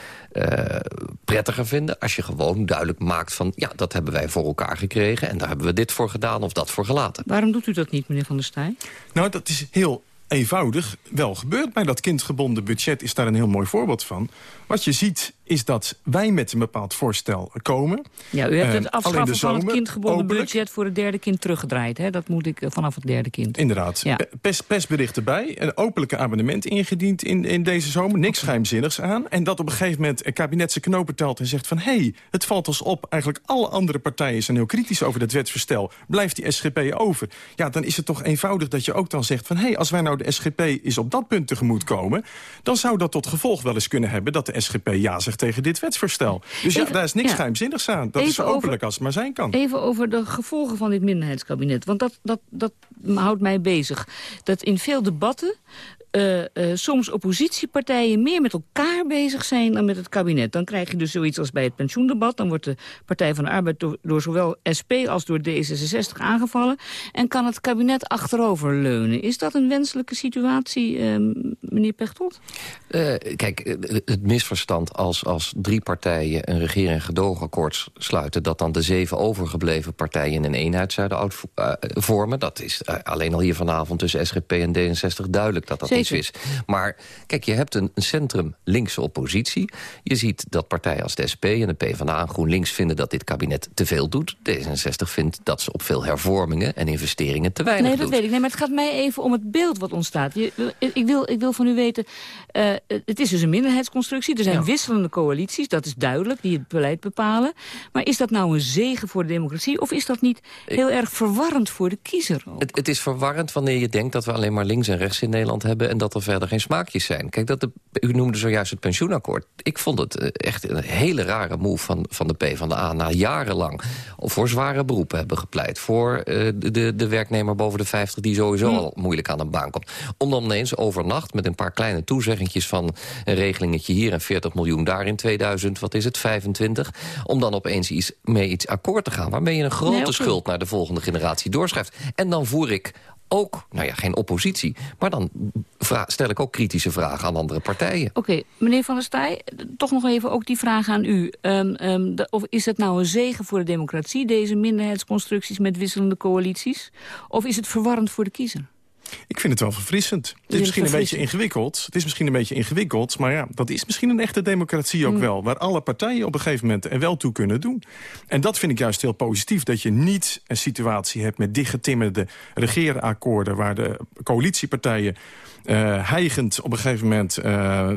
prettiger vinden... als je gewoon duidelijk maakt van... ja, dat hebben wij voor elkaar gekregen... en daar hebben we dit voor gedaan of dat voor gelaten. Waarom doet u dat niet, meneer Van der Staaij? Nou, dat is heel eenvoudig wel gebeurd. Bij dat kindgebonden budget is daar een heel mooi voorbeeld van. Wat je ziet is dat wij met een bepaald voorstel komen. Ja, u hebt het uh, afschaffen van het kindgebonden openlijk. budget voor het derde kind teruggedraaid. Hè? Dat moet ik uh, vanaf het derde kind. Inderdaad. Ja. Pers, persbericht erbij. Een openlijke abonnement ingediend in, in deze zomer. Niks geheimzinnigs aan. En dat op een gegeven moment een kabinet zijn knopen telt en zegt van... hé, hey, het valt ons op. Eigenlijk alle andere partijen zijn heel kritisch over dat wetsvoorstel. Blijft die SGP over? Ja, dan is het toch eenvoudig dat je ook dan zegt van... hé, hey, als wij nou de SGP is op dat punt tegemoet komen... dan zou dat tot gevolg wel eens kunnen hebben... dat de SGP ja zegt tegen dit wetsvoorstel. Dus even, ja, daar is niks ja. geheimzinnigs aan. Dat is zo openlijk over, als het maar zijn kan. Even over de gevolgen van dit minderheidskabinet. Want dat, dat, dat houdt mij bezig. Dat in veel debatten uh, soms oppositiepartijen meer met elkaar bezig zijn dan met het kabinet. Dan krijg je dus zoiets als bij het pensioendebat. Dan wordt de Partij van de Arbeid door, zowel SP als door D66 aangevallen. En kan het kabinet achteroverleunen. Is dat een wenselijke situatie, uh, meneer Pechtold? Kijk, het misverstand als, als drie partijen een regering- gedoogakkoord sluiten... dat dan de zeven overgebleven partijen een eenheid zouden vormen... dat is alleen al hier vanavond tussen SGP en D66 duidelijk dat dat eens is. Maar kijk, je hebt een, een centrum-linkse oppositie. Je ziet dat partijen als de SP en de PvdA en GroenLinks vinden dat dit kabinet te veel doet. D66 vindt dat ze op veel hervormingen en investeringen te weinig Nee, dat doet. weet ik. Nee, maar het gaat mij even om het beeld wat ontstaat. Je, ik, wil, ik wil van u weten, eh, het is dus een minderheidsconstructie. Er zijn wisselende coalities, dat is duidelijk, die het beleid bepalen. Maar is dat nou een zegen voor de democratie... of is dat niet heel erg verwarrend voor de kiezer? ook? Het, het is verwarrend wanneer je denkt dat we alleen maar links en rechts in Nederland hebben... en dat er verder geen smaakjes zijn. Kijk, dat de, u noemde zojuist het pensioenakkoord. Ik vond het eh, echt een hele rare move van, van de PvdA... na jarenlang voor zware beroepen hebben gepleit... voor eh, de, de, de werknemer boven de 50 die sowieso al moeilijk aan een baan komt. Om dan ineens overnacht met een paar kleine toezeggingjes... van een regelingetje hier en 40 miljoen daar in 2000, wat is het, 25... om dan opeens iets, mee iets akkoord te gaan... waarmee je een grote Nee, schuld naar de volgende generatie doorschrijft. En dan voer ik ook, nou ja, geen oppositie... maar dan stel ik ook kritische vragen aan andere partijen. Oké, meneer Van der Staaij, toch nog even ook die vraag aan u. Ehm, ehm, of is het nou een zegen voor de democratie, deze minderheidsconstructies met wisselende coalities? Of is het verwarrend voor de kiezer? Ik vind het wel verfrissend. Het is misschien een beetje ingewikkeld. Het is misschien een beetje ingewikkeld, maar ja, dat is misschien een echte democratie ook Mm. wel. Waar alle partijen op een gegeven moment er wel toe kunnen doen. En dat vind ik juist heel positief. Dat je niet een situatie hebt met dichtgetimmerde regeerakkoorden... waar de coalitiepartijen eh hijgend op een gegeven moment eh, eh,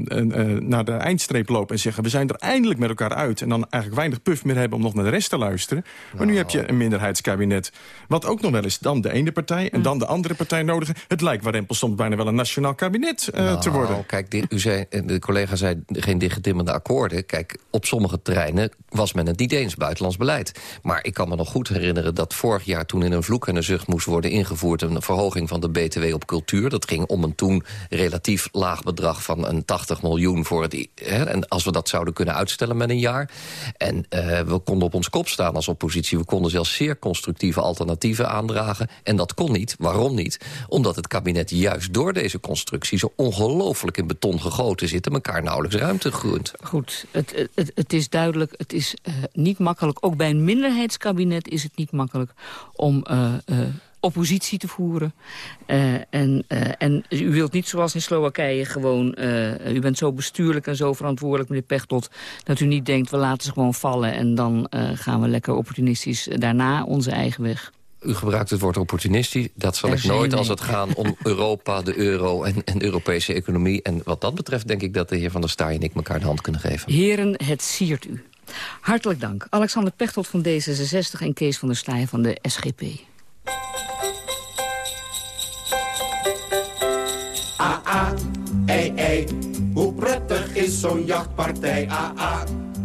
naar de eindstreep lopen... en zeggen, we zijn er eindelijk met elkaar uit... en dan eigenlijk weinig puff meer hebben om nog naar de rest te luisteren. Maar nu heb je een minderheidskabinet... wat ook nog wel eens dan de ene partij en dan de andere partij nodigen. Het lijkt waar soms bijna wel een nationaal kabinet eh, te worden. Nou, kijk, u zei, de collega zei geen dichtgetimmerde akkoorden. Kijk, op sommige terreinen was men het niet eens, buitenlands beleid. Maar ik kan me nog goed herinneren dat vorig jaar... toen in een vloek en een zucht moest worden ingevoerd... een verhoging van de BTW op cultuur. Dat ging om een toen relatief laag bedrag van een 80 miljoen. voor het. Hè, en als we dat zouden kunnen uitstellen met een jaar. En eh, we konden op ons kop staan als oppositie. We konden zelfs zeer constructieve alternatieven aandragen. En dat kon niet. Waarom niet? Omdat het kabinet juist door deze constructie... zo ongelooflijk in beton gegoten zit... en elkaar nauwelijks ruimte gunt. Goed, het, het, het is duidelijk, het is eh, niet makkelijk. Ook bij een minderheidskabinet is het niet makkelijk om eh, oppositie te voeren. Eh, en, eh, en u wilt niet zoals in Slowakije gewoon... eh, u bent zo bestuurlijk en zo verantwoordelijk, meneer Pechtold... dat u niet denkt, we laten ze gewoon vallen... en dan gaan we lekker opportunistisch daarna onze eigen weg. U gebruikt het woord opportunistisch. Dat zal Er ik nooit als het gaat om Europa, de euro en, en de Europese economie. En wat dat betreft denk ik dat de heer Van der Staaij en ik elkaar de hand kunnen geven. Heren, het siert u. Hartelijk dank. Alexander Pechtold van D66 en Kees van der Staaij van de SGP. Zo'n jachtpartij? Ah, ah,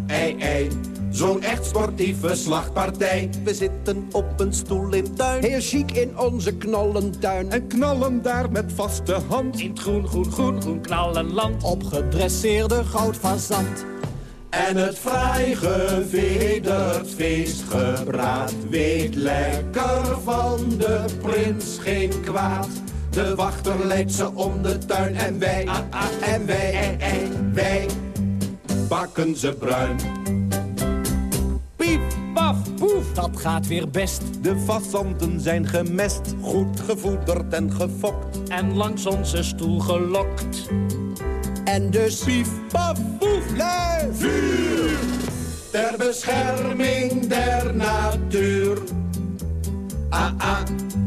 ei, ei, zo'n echt sportieve slachtpartij. We zitten op een stoel in tuin. Heel chic in onze knollentuin. En knallen daar met vaste hand. In het groen, groen, groen, groen knallenland. Op gedresseerde goudfazant. En het fraai gevederd feestgebraad weet lekker van de prins geen kwaad. De wachter leidt ze om de tuin en wij, ah, ah, en wij, en, en, wij bakken ze bruin. Piep, paf, poef, dat gaat weer best. De fazanten zijn gemest. Goed gevoederd en gefokt. En langs onze stoel gelokt. En dus pief, paf, poef, lui, Vuur ter bescherming der natuur. Ah, ah,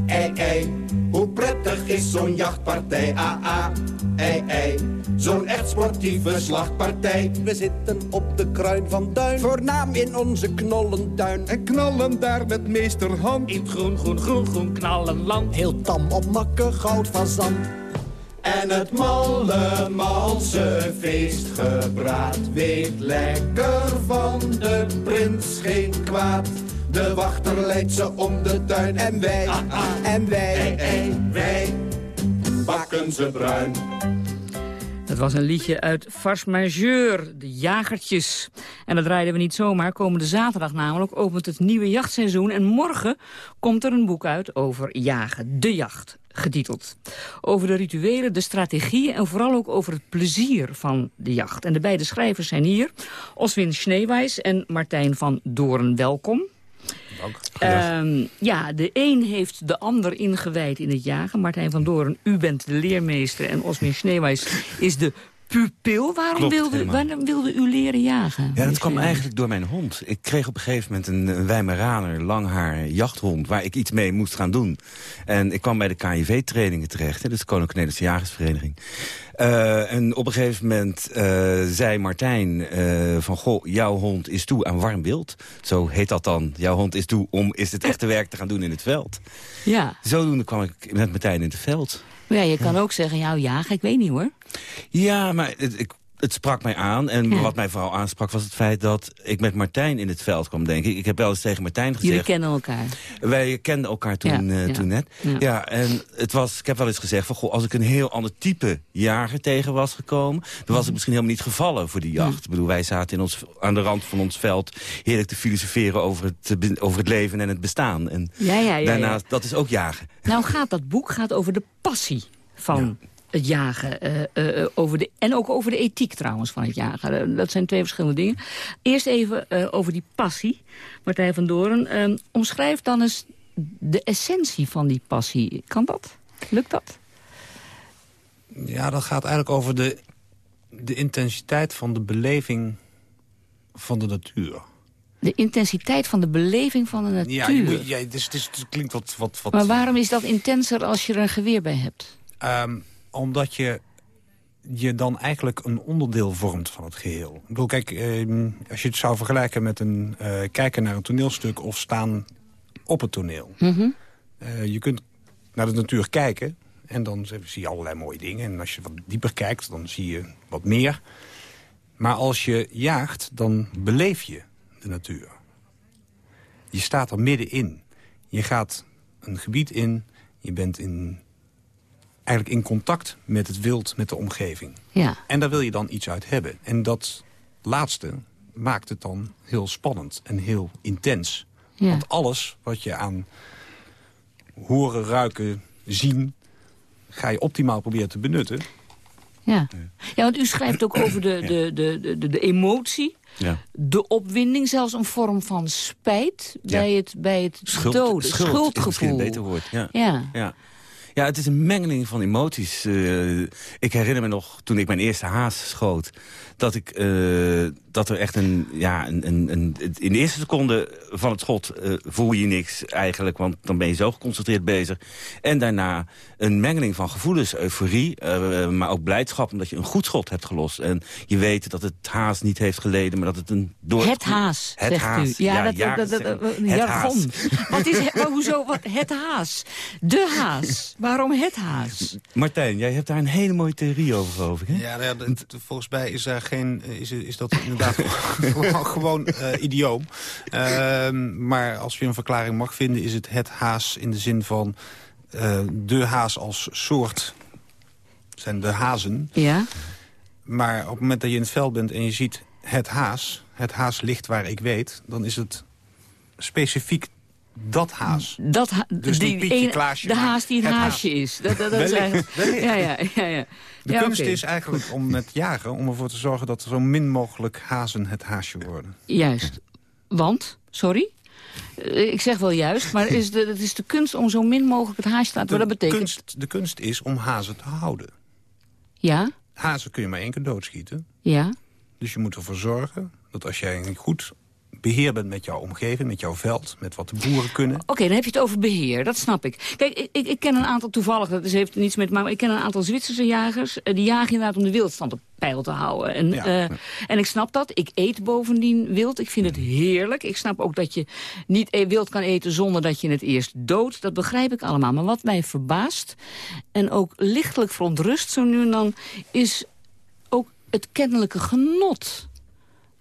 ei, ei, hoe prettig is zo'n jachtpartij. Ah, ah, ei, ei, zo'n echt sportieve slachtpartij. We zitten op de kruin van Duin. Voornaam in onze knollentuin. En knallen daar met meesterhand. In het groen, groen, groen, groen knallenland. Heel tam op makke goud van zand. En het malle malse feestgebraad weet lekker van de prins geen kwaad. De wachter leidt ze om de tuin en wij, ah, ah, en wij, ei, ei, wij bakken ze bruin. Het was een liedje uit Fars Majeur, de jagertjes. En dat draaiden we niet zomaar. Komende zaterdag namelijk opent het nieuwe jachtseizoen. En morgen komt er een boek uit over jagen, de jacht, getiteld. Over de rituelen, de strategieën en vooral ook over het plezier van de jacht. En de beide schrijvers zijn hier, Oswin Schneewijs en Martijn van Doorn. Welkom. Ehm, ja, de een heeft de ander ingewijd in het jagen. Martijn van Doorn, u bent de leermeester en Osmin Sneeuwijs is de pupil. Waarom, Klopt, wilde, waarom wilde u leren jagen? Ja, dat kwam eigenlijk door mijn hond. Ik kreeg op een gegeven moment een, een Weimaraner, langhaar jachthond... waar ik iets mee moest gaan doen. En ik kwam bij de KNV-trainingen terecht. Hè, dus de Koninklijke Nederlandse Jagersvereniging. Eh, en op een gegeven moment eh, zei Martijn eh, van... goh, jouw hond is toe aan warm wild. Zo heet dat dan. Jouw hond is toe om is het echte werk te gaan doen in het veld. Ja. Zodoende kwam ik met Martijn in het veld. Maar ja, je kan ook zeggen, jou jagen, ik weet niet hoor. Ja, maar het, ik, het sprak mij aan. En Ja. wat mij vooral aansprak was het feit dat ik met Martijn in het veld kwam, denk ik. Ik heb wel eens tegen Martijn gezegd... Jullie kennen elkaar. Wij kenden elkaar toen, Ja, eh, ja. toen net. Ja. En het was, ik heb wel eens gezegd van, goh, als ik een heel ander type jager tegen was gekomen, dan was ik misschien helemaal niet gevallen voor die jacht. Ik bedoel, wij zaten in ons, aan de rand van ons veld heerlijk te filosoferen over het, eh, over het leven en het bestaan. En Ja, ja, ja, daarna, ja. dat is ook jagen. Nou gaat dat boek gaat over de passie van het jagen. eh, eh, over de, en ook over de ethiek trouwens van het jagen. Eh, dat zijn twee verschillende dingen. Eerst even eh, over die passie. Martijn van Doren, eh, omschrijf dan eens de essentie van die passie. Kan dat? Lukt dat? Ja, dat gaat eigenlijk over de, de intensiteit van de beleving van de natuur. De intensiteit van de beleving van de natuur. Ja, je moet- ja het klinkt wat... wat, wat Maar waarom is dat intenser als je er een geweer bij hebt? Ehm, omdat je je dan eigenlijk een onderdeel vormt van het geheel. Ik bedoel, kijk, ehm, als je het zou vergelijken met een eh, kijken naar een toneelstuk... of staan op het toneel. Mhm. Eh, je kunt naar de natuur kijken en dan zie je allerlei mooie dingen. En als je wat dieper kijkt, dan zie je wat meer. Maar als je jaagt, dan beleef je de natuur. Je staat er middenin. Je gaat een gebied in, je bent in, eigenlijk in contact met het wild, met de omgeving. Ja. En daar wil je dan iets uit hebben. En dat laatste maakt het dan heel spannend en heel intens. Ja. Want alles wat je aan horen, ruiken, zien... ga je optimaal proberen te benutten. Ja. ja, want u schrijft ook over de, de, de, de, de emotie, Ja. de opwinding, zelfs een vorm van spijt bij het, bij het Schuld, doden, schuld schuldgevoel. een beter woord. Ja. Ja. Ja. Ja, het is een mengeling van emoties. Eh, ik herinner me nog, toen ik mijn eerste haas schoot... dat, ik, eh, dat er echt een, ja, een, een, een... In de eerste seconde van het schot eh, voel je niks eigenlijk... want dan ben je zo geconcentreerd bezig. En daarna een mengeling van gevoelens, euforie... maar ook blijdschap omdat je een goed schot hebt gelost. En je weet dat het haas niet heeft geleden, maar dat het een... Door... Het haas, Het zegt haas. u. Ja, dat, jagers dat, dat, dat, het jargon. haas. Wat is, maar hoezo, wat, het haas? De haas. Waarom het haas? Martijn, jij hebt daar een hele mooie theorie over, geloof ik, hè? Ja, nou ja volgens mij is, daar geen, is, is dat inderdaad gewoon, gewoon eh, idioom. Ehm, maar als je een verklaring mag vinden... is het het haas in de zin van eh, de haas als soort... zijn de hazen. Ja. Maar op het moment dat je in het veld bent en je ziet het haas... het haas ligt waar ik weet... dan is het specifiek dat haas. Dat ha- Dus die Pietje, Klaasje, de haas die het, haasje is. Dat, dat, dat is Wellicht, eigenlijk- wellicht. Ja, ja, ja. ja. De Ja, kunst is eigenlijk om met jagen... om ervoor te zorgen dat er zo min mogelijk hazen het haasje worden. Juist. Want, sorry? Eh, Ik zeg wel juist, maar is de, het is de kunst om zo min mogelijk het haasje te laten. Wat dat betekent... kunst, de kunst is om hazen te houden. Ja, Hazen kun je maar één keer doodschieten. ja. Dus je moet ervoor zorgen dat als jij een goed beheer bent met jouw omgeving... met jouw veld, met wat de boeren kunnen... Oké, dan heb je het over beheer, dat snap ik. Kijk, ik, ik, ken een aantal, toevallig, dat is, heeft niets met... maar ik ken een aantal Zwitserse jagers... eh, die jagen inderdaad om de wildstand op peil te houden. En, Ja. eh, en ik snap dat. Ik eet bovendien wild. Ik vind het heerlijk. Ik snap ook dat je niet eh, wild kan eten zonder dat je het eerst doodt. Dat begrijp ik allemaal. Maar wat mij verbaast en ook lichtelijk verontrust zo nu en dan... is ook het kennelijke genot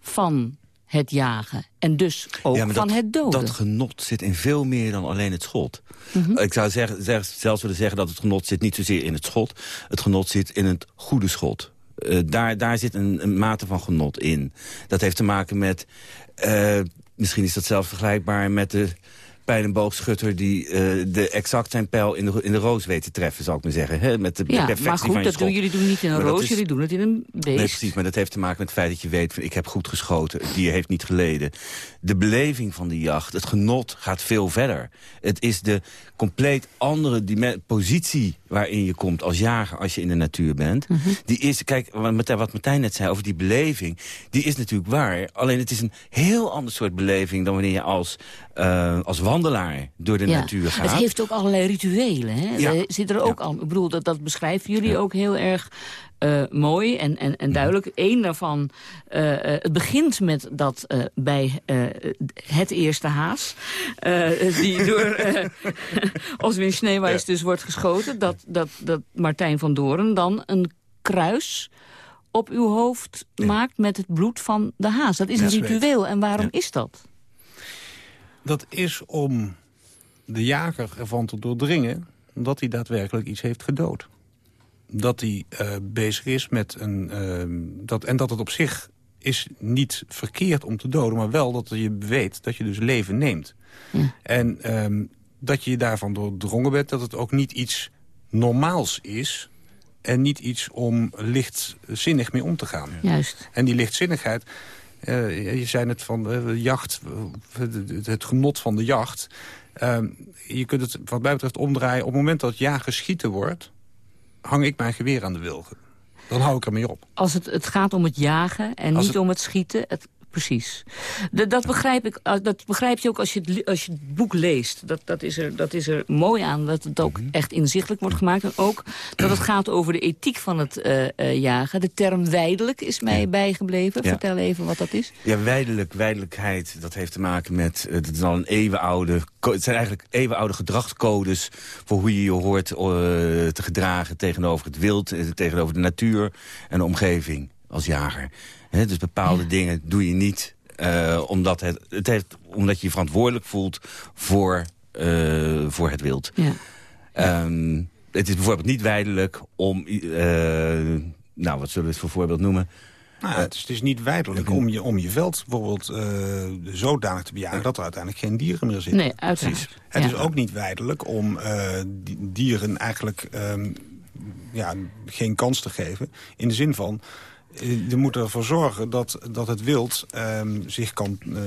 van het jagen. En dus ook Ja, van dat, het doden. Dat genot zit in veel meer dan alleen het schot. Mhm. Ik zou zeggen, zeg- zelfs willen zeggen dat het genot zit niet zozeer in het schot. Het genot zit in het goede schot. Eh, daar, daar zit een, een mate van genot in. Dat heeft te maken met... eh, misschien is dat zelfs vergelijkbaar met de pijlenboogschutter die eh, de exact zijn pijl in de, in de roos weet te treffen, zou ik maar zeggen. Hè? Met de, de Ja, perfectie maar goed, dat doen jullie doen niet in een roos, is- jullie doen het in een beest. Nee, precies, maar dat heeft te maken met het feit dat je weet... Van, ik heb goed geschoten, het dier heeft niet geleden. De beleving van die jacht, het genot gaat veel verder. Het is de compleet andere positie waarin je komt als jager... als je in de natuur bent. Mhm. Die is, kijk, wat Martijn- net zei over die beleving... die is natuurlijk waar. Alleen het is een heel ander soort beleving... dan wanneer je als, eh, als wandelaar door de Ja, natuur gaat. Het heeft ook allerlei rituelen. Hè? Ja. Er zit er ook al. Ik bedoel, dat, dat beschrijven jullie ook heel erg eh, mooi en, en, en duidelijk. Eén daarvan, eh, eh, het begint met dat eh, bij eh, het eerste haas... eh, die door eh Oswin Sneeuwwijs dus wordt geschoten... Dat, dat, dat Martijn van Doren dan een kruis op uw hoofd maakt met het bloed van de haas. Dat is een ritueel. En waarom is dat? Dat is om de jager ervan te doordringen dat hij daadwerkelijk iets heeft gedood. Dat hij eh, bezig is met een... ehm, dat, en dat het op zich is niet verkeerd om te doden... maar wel dat je weet dat je dus leven neemt. En ehm, dat je daarvan doordrongen bent dat het ook niet iets normaals is... en niet iets om lichtzinnig mee om te gaan. Juist. En die lichtzinnigheid, eh, je zei het van eh, de jacht, het- genot van de jacht. Ehm, je kunt het wat mij betreft omdraaien. Op het moment dat jagen schieten wordt, hang ik mijn geweer aan de wilgen. Dan hou ik ermee op. Als het, het gaat om het jagen en Als niet het- om het schieten. Het, precies. Dat, begrijp ik, uh, dat begrijp je ook als je het, als je het boek leest. Dat, dat, is er, dat is er mooi aan, dat het ook echt inzichtelijk wordt gemaakt. En ook dat het gaat over de ethiek van het eh, eh, jagen. De term weidelijk is mij bijgebleven. Ja. Vertel even wat dat is. Ja, weidelijk, weidelijkheid, dat heeft te maken met... eh, Het is al een eeuwenoude... Het zijn eigenlijk eeuwenoude gedragscodes... voor hoe je je hoort eh, te gedragen tegenover het wild... eh, tegenover de natuur en de omgeving als jager. Hè, dus bepaalde dingen doe je niet... eh, omdat, het, het heeft, omdat je je verantwoordelijk voelt voor, eh, voor het wild. Ja. Ehm, het is bijvoorbeeld niet weidelijk om... eh, nou, wat zullen we het voor voorbeeld noemen? Nou, het, is, het is niet wijdelijk om je, om je veld bijvoorbeeld eh, zodanig te bejagen... dat er uiteindelijk geen dieren meer zitten. Nee, uiteraard. Precies. Het Ja. is ook niet wijdelijk om eh, die dieren eigenlijk ehm, ja, geen kans te geven. In de zin van, je moet ervoor zorgen dat, dat het wild ehm, zich kan, eh,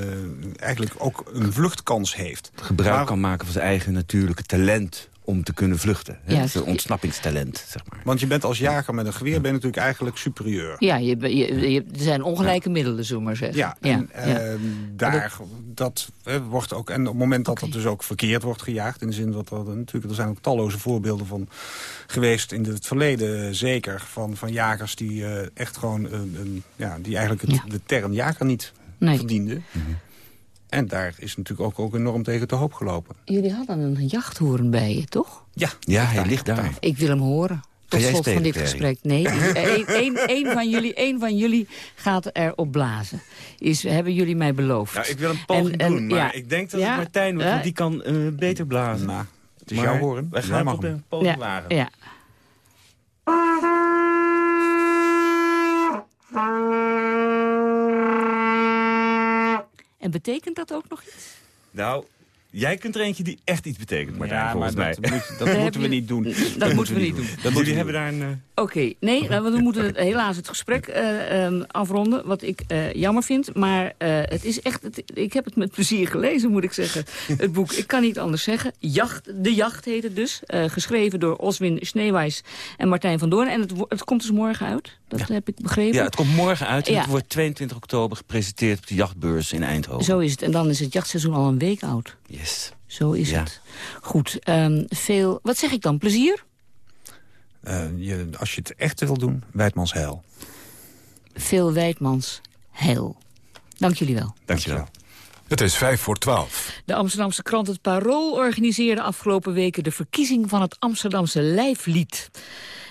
eigenlijk ook een vluchtkans heeft. gebruik Maar- kan maken van zijn eigen natuurlijke talent om te kunnen vluchten. Hè? Zijn ontsnappingstalent, zeg maar. Want je bent als jager met een geweer ben je natuurlijk eigenlijk superieur. Ja, je, je, je- er zijn ongelijke middelen, zullen we maar zeggen. Ja, en ja. ehm, daar, dat eh, wordt ook... En op het moment dat het dus ook verkeerd wordt gejaagd... in de zin dat er natuurlijk... Er zijn ook talloze voorbeelden van geweest in het verleden eh, zeker... van, van jagers die eh, echt gewoon... een een- ja, die eigenlijk het, de term jager niet Nee. verdienden. En daar is natuurlijk ook, ook enorm tegen te hoop gelopen. Jullie hadden een jachthoorn bij je, toch? Ja, Ja, hij ligt daar. Ik wil hem horen. Tot jij slot van dit Perry? gesprek. Nee, één één- één van jullie, één van jullie gaat erop blazen. Is, hebben jullie mij beloofd. Nou, ik wil een poging En- en- doen, maar ja. ik denk dat Ja, het Martijn wordt, ja. want die kan eh, beter blazen. Nou, het is Maar jouw horen. Wij gaan op een poging Ja, wagen. ja. En betekent dat ook nog iets? Nou, jij kunt er eentje die echt iets betekent, Martijn, Ja, maar volgens mij. dat, moet- dat Daar moeten we niet doen. Dat moeten we niet doen. Dat jullie hebben daar een... Oké, nee, nou, we moeten het, helaas het gesprek eh, ehm, afronden, wat ik eh, jammer vind. Maar eh, het is echt, het- ik heb het met plezier gelezen, moet ik zeggen, het boek. Ik kan niet anders zeggen. Jacht, de Jacht heet het dus, eh, geschreven door Oswin Sneewijs en Martijn van Doorn. En het, het komt dus morgen uit, dat heb ik begrepen. Ja, het komt morgen uit en Ja. het wordt 22 oktober gepresenteerd op de jachtbeurs in Eindhoven. Zo is het. En dan is het jachtseizoen al een week oud. Yes. Zo is Ja. het. Goed, ehm, veel, wat zeg ik dan, plezier? Eh, je, als je het echt wil doen, Wijdmans Heil. Veel Wijdmans, heil. Dank jullie wel. Dankjewel. Het is vijf voor twaalf. De Amsterdamse krant Het Parool organiseerde afgelopen weken de verkiezing van het Amsterdamse lijflied.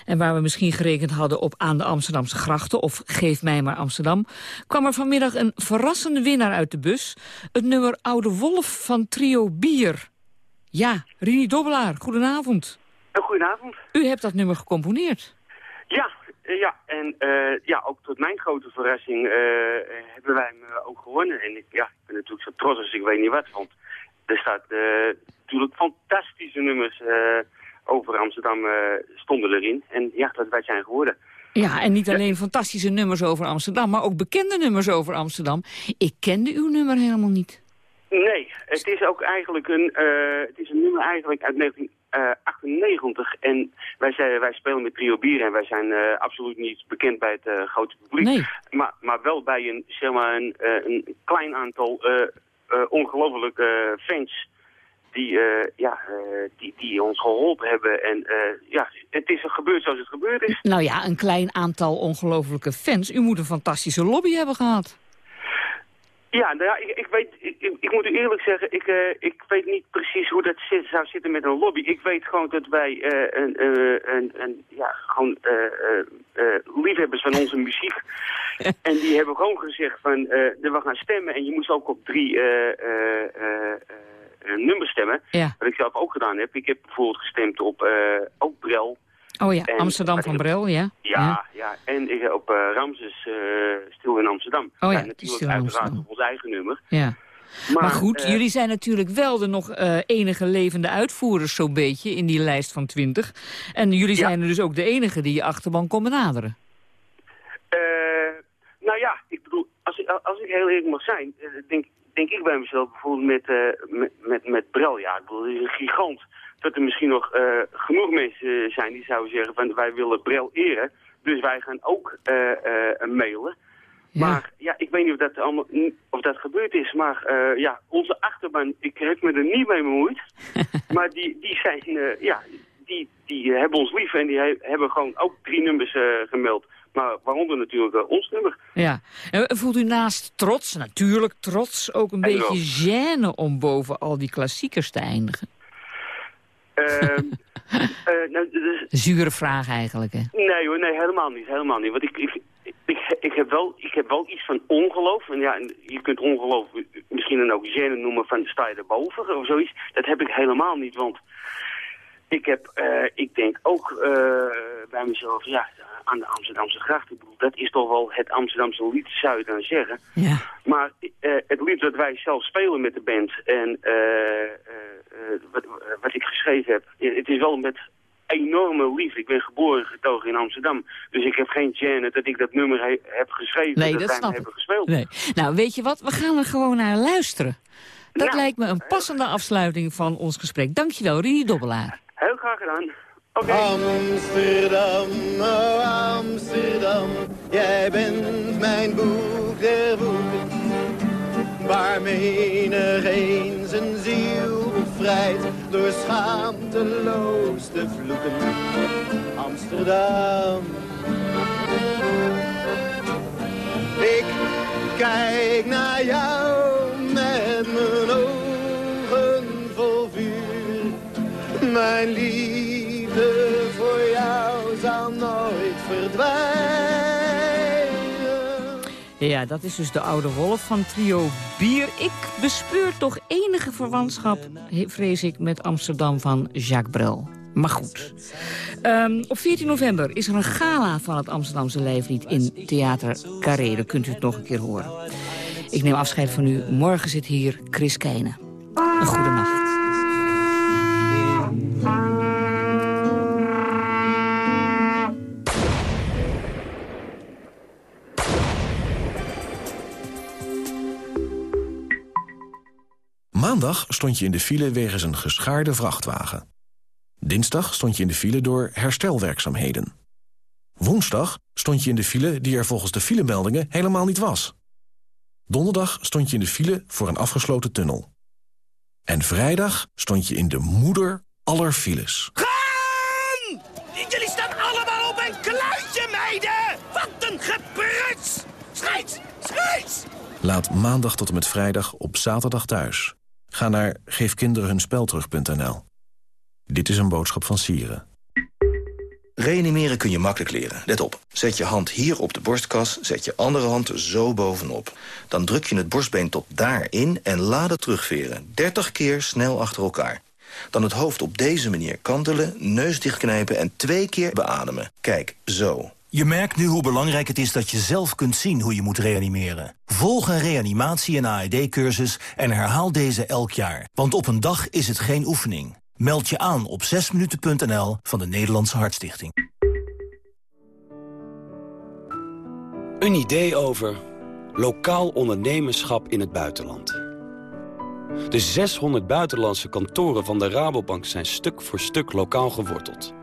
En waar we misschien gerekend hadden op aan de Amsterdamse grachten of Geef mij maar Amsterdam, kwam er vanmiddag een verrassende winnaar uit de bus. Het nummer Oude Wolf van Trio Bier. Ja, Rini Dobbelaar, goedenavond. Goedenavond. U hebt dat nummer gecomponeerd. Ja, eh, ja. en eh, ja, ook tot mijn grote verrassing eh, hebben wij hem ook gewonnen. En ik, ja, ik ben natuurlijk zo trots als ik weet niet wat, want er staat natuurlijk fantastische nummers over Amsterdam eh, stonden erin. En ja, dat wij zijn geworden. Ja, en niet alleen fantastische nummers over Amsterdam, maar ook bekende nummers over Amsterdam. Ik kende uw nummer helemaal niet. Nee, het is ook eigenlijk een, eh, het is een nummer eigenlijk uit 1998. En wij, zijn, wij spelen met Trio Bier en wij zijn eh, absoluut niet bekend bij het eh, grote publiek. Nee. Maar, maar wel bij een, zeg maar, een, eh, een klein aantal eh eh, ongelofelijke fans die, eh, ja, eh, die, die ons geholpen hebben. En eh, ja, het is gebeurd zoals het gebeurd is. Nou ja, een klein aantal ongelofelijke fans. U moet een fantastische lobby hebben gehad. Ja, nou ja, ik, ik weet, ik, moet u eerlijk zeggen, ik, ik weet niet precies hoe dat zit, zou zitten met een lobby. Ik weet gewoon dat wij een, een, een, ja, gewoon liefhebbers van onze muziek. en die hebben gewoon gezegd van, we gaan stemmen en je moest ook op drie eh, nummers stemmen. Ja. Wat ik zelf ook gedaan heb. Ik heb bijvoorbeeld gestemd op eh, ook Brel. Oh ja, En- Amsterdam van Brel, ja. Ja, ja. en op eh, Ramses Stil in Amsterdam. Oh ja, natuurlijk Stil in uiteraard Amsterdam. op ons eigen nummer. ja. Maar, goed, jullie zijn natuurlijk wel de nog enige levende uitvoerders zo'n beetje in die lijst van 20. En jullie zijn er dus ook de enige die je achterban kon benaderen. nou ja, ik bedoel, als ik, als ik heel eerlijk mag zijn, denk, denk ik bij mezelf bijvoorbeeld met, eh, met, met, met Brel. Ja, ik bedoel, het is een gigant. Dat er misschien nog eh, genoeg mensen zijn die zouden zeggen van wij willen Brel eren. Dus wij gaan ook eh, mailen. Maar ja, ik weet niet of dat, allemaal, of dat gebeurd is. Maar ja, onze achterban, ik heb me er niet mee bemoeid. maar die, die zijn, ja, die, die hebben ons lief en die he- hebben gewoon ook drie nummers gemeld. Maar waaronder natuurlijk eh, ons nummer. Ja. En voelt u naast trots, natuurlijk trots, ook een beetje gêne om boven al die klassiekers te eindigen? Ehm, eh, nou, dus, Zure vraag eigenlijk, hè? nee hoor, nee, helemaal niet, helemaal niet. Want ik, ik, ik, ik, heb, wel, ik heb wel iets van ongeloof. En ja, je kunt ongeloof misschien dan ook gêne noemen van sta je erboven of zoiets. Dat heb ik helemaal niet, want ik heb, eh, ik denk ook eh, bij mezelf, ja, aan de Amsterdamse gracht. Ik bedoel, dat is toch wel het Amsterdamse lied, zou je dan zeggen. Ja. Maar eh, het lied dat wij zelf spelen met de band en eh, eh, wat, wat ik geschreven heb, het is wel met enorme liefde. Ik ben geboren en getogen in Amsterdam. Dus ik heb geen gêne dat ik dat nummer he- heb geschreven. Nee, dat, dat snap hebben gespeeld. Nee. Nou, weet je wat? We gaan er gewoon naar luisteren. Dat Nou, lijkt me een passende afsluiting van ons gesprek. Dankjewel, Rini Dobbelaar. Heel graag gedaan. Amsterdam, oh Amsterdam, jij bent mijn boek der boeken. Waar menig zijn ziel bevrijdt door schaamteloos te vloeken. Amsterdam. Ik kijk naar jou met mijn ogen vol vuur. Mijn liefde Ja, dat is dus de oude wolf van trio Bier. Ik bespeur toch enige verwantschap, vrees ik, met Amsterdam van Jacques Brel. Maar goed. Ehm, op 14 november is er een gala van het Amsterdamse lijflied in Theater Carré. Dan kunt u het nog een keer horen. Ik neem afscheid van u. Morgen zit hier Chris Keijnen. Een goede nacht. Maandag stond je in de file wegens een geschaarde vrachtwagen. Dinsdag stond je in de file door herstelwerkzaamheden. Woensdag stond je in de file die er volgens de filemeldingen helemaal niet was. Donderdag stond je in de file voor een afgesloten tunnel. En vrijdag stond je in de moeder aller files. Jullie staan allemaal op een kluitje, meiden! Wat een gebruts! Scheids! Scheids! Laat maandag tot en met vrijdag op zaterdag thuis. Ga naar geefkinderenhunspelterug.nl. Dit is een boodschap van Sieren. Reanimeren kun je makkelijk leren. Let op. Zet je hand hier op de borstkas, zet je andere hand zo bovenop. Dan druk je het borstbeen tot daarin en laat het terugveren. 30 keer snel achter elkaar. Dan het hoofd op deze manier kantelen, neus dichtknijpen en twee keer beademen. Kijk, zo. Je merkt nu hoe belangrijk het is dat je zelf kunt zien hoe je moet reanimeren. Volg een reanimatie- en AED-cursus en herhaal deze elk jaar. Want op een dag is het geen oefening. Meld je aan op 6minuten.nl van de Nederlandse Hartstichting. Een idee over lokaal ondernemerschap in het buitenland. De 600 buitenlandse kantoren van de Rabobank zijn stuk voor stuk lokaal geworteld.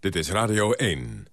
Dit is Radio 1.